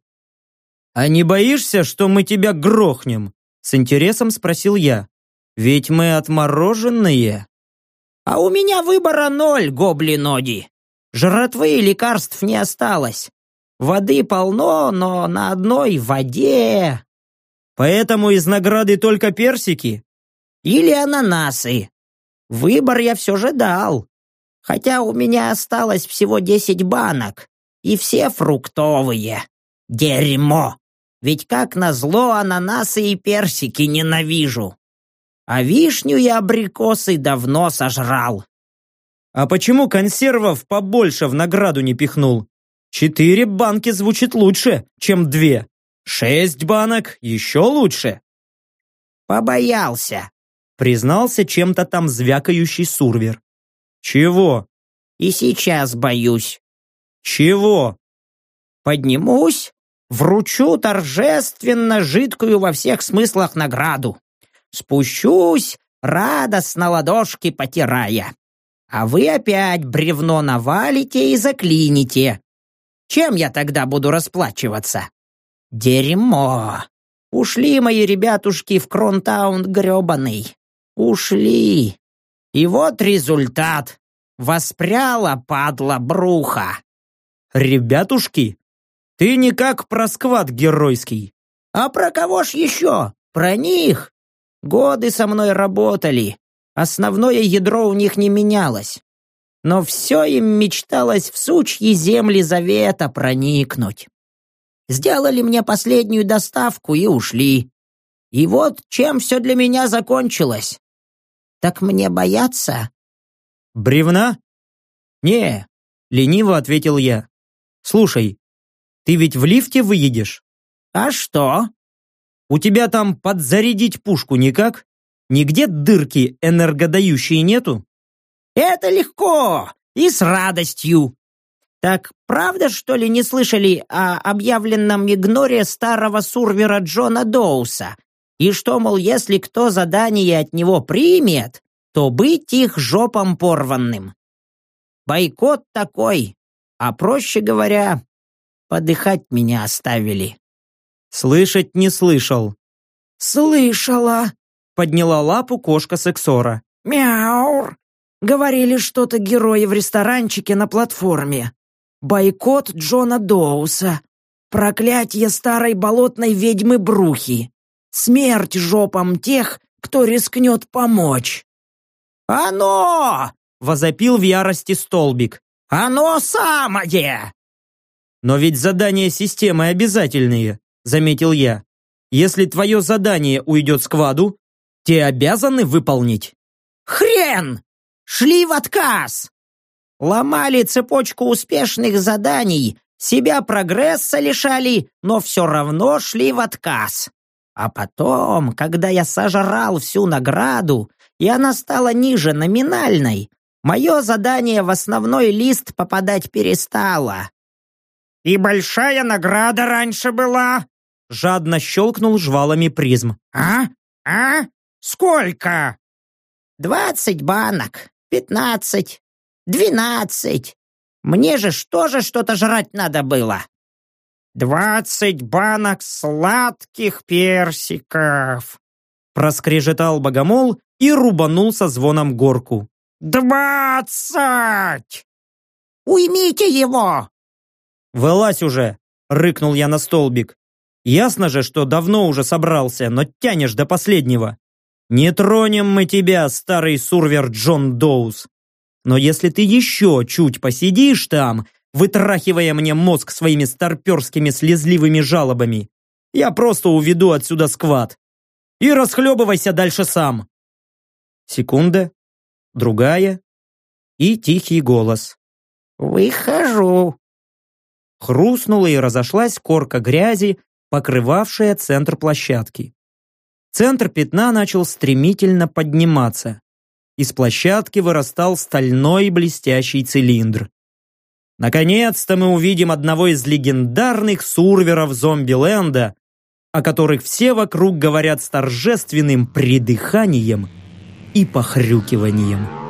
А не боишься, что мы тебя грохнем? С интересом спросил я. Ведь мы отмороженные. А у меня выбора ноль, гоблиноди. Жратвы и лекарств не осталось. Воды полно, но на одной воде. Поэтому из награды только персики? или ананасы. Выбор я все же дал. Хотя у меня осталось всего десять банок, и все фруктовые. Дерьмо! Ведь как назло ананасы и персики ненавижу. А вишню и абрикосы давно сожрал. А почему консервов побольше в награду не пихнул? Четыре банки звучит лучше, чем две. Шесть банок еще лучше. Побоялся признался чем-то там звякающий сурвер. «Чего?» «И сейчас боюсь». «Чего?» «Поднимусь, вручу торжественно жидкую во всех смыслах награду. Спущусь, радостно ладошки потирая. А вы опять бревно навалите и заклините. Чем я тогда буду расплачиваться? Дерьмо! Ушли мои ребятушки в Кронтаун гребаный. Ушли. И вот результат. Воспряла, падла, бруха. Ребятушки? Ты никак про сквад геройский. А про кого ж еще? Про них. Годы со мной работали. Основное ядро у них не менялось. Но все им мечталось в сучьи земли завета проникнуть сделали мне последнюю доставку и ушли. И вот чем все для меня закончилось. Так мне бояться? Бревна? Не, лениво ответил я. Слушай, ты ведь в лифте выедешь? А что? У тебя там подзарядить пушку никак? Нигде дырки энергодающие нету? Это легко и с радостью. Так правда, что ли, не слышали о объявленном игноре старого сурвера Джона Доуса? И что, мол, если кто задание от него примет, то быть их жопом порванным. Бойкот такой, а проще говоря, подыхать меня оставили. Слышать не слышал. Слышала, подняла лапу кошка Сексора. Мяур. Говорили что-то герои в ресторанчике на платформе. Бойкот Джона Доуса. Проклятие старой болотной ведьмы Брухи. Смерть жопам тех, кто рискнет помочь. «Оно!» — возопил в ярости столбик. «Оно самое!» «Но ведь задания системы обязательные», — заметил я. «Если твое задание уйдет скваду, те обязаны выполнить». «Хрен! Шли в отказ!» ломали цепочку успешных заданий, себя прогресса лишали, но все равно шли в отказ. А потом, когда я сожрал всю награду, и она стала ниже номинальной, мое задание в основной лист попадать перестало. «И большая награда раньше была?» Жадно щелкнул жвалами призм. «А? А? Сколько?» «Двадцать банок, пятнадцать, Двенадцать! Мне же что же что-то жрать надо было!» «Двадцать банок сладких персиков!» Проскрежетал богомол и рубанул со звоном горку. «Двадцать!» «Уймите его!» «Вылазь уже!» — рыкнул я на столбик. «Ясно же, что давно уже собрался, но тянешь до последнего. Не тронем мы тебя, старый сурвер Джон Доус!» Но если ты еще чуть посидишь там, вытрахивая мне мозг своими старперскими слезливыми жалобами, я просто уведу отсюда сквад. И расхлебывайся дальше сам. Секунда, другая и тихий голос. «Выхожу». Хрустнула и разошлась корка грязи, покрывавшая центр площадки. Центр пятна начал стремительно подниматься. Из площадки вырастал стальной блестящий цилиндр. Наконец-то мы увидим одного из легендарных сурверов зомби-ленда, о которых все вокруг говорят с торжественным придыханием и похрюкиванием.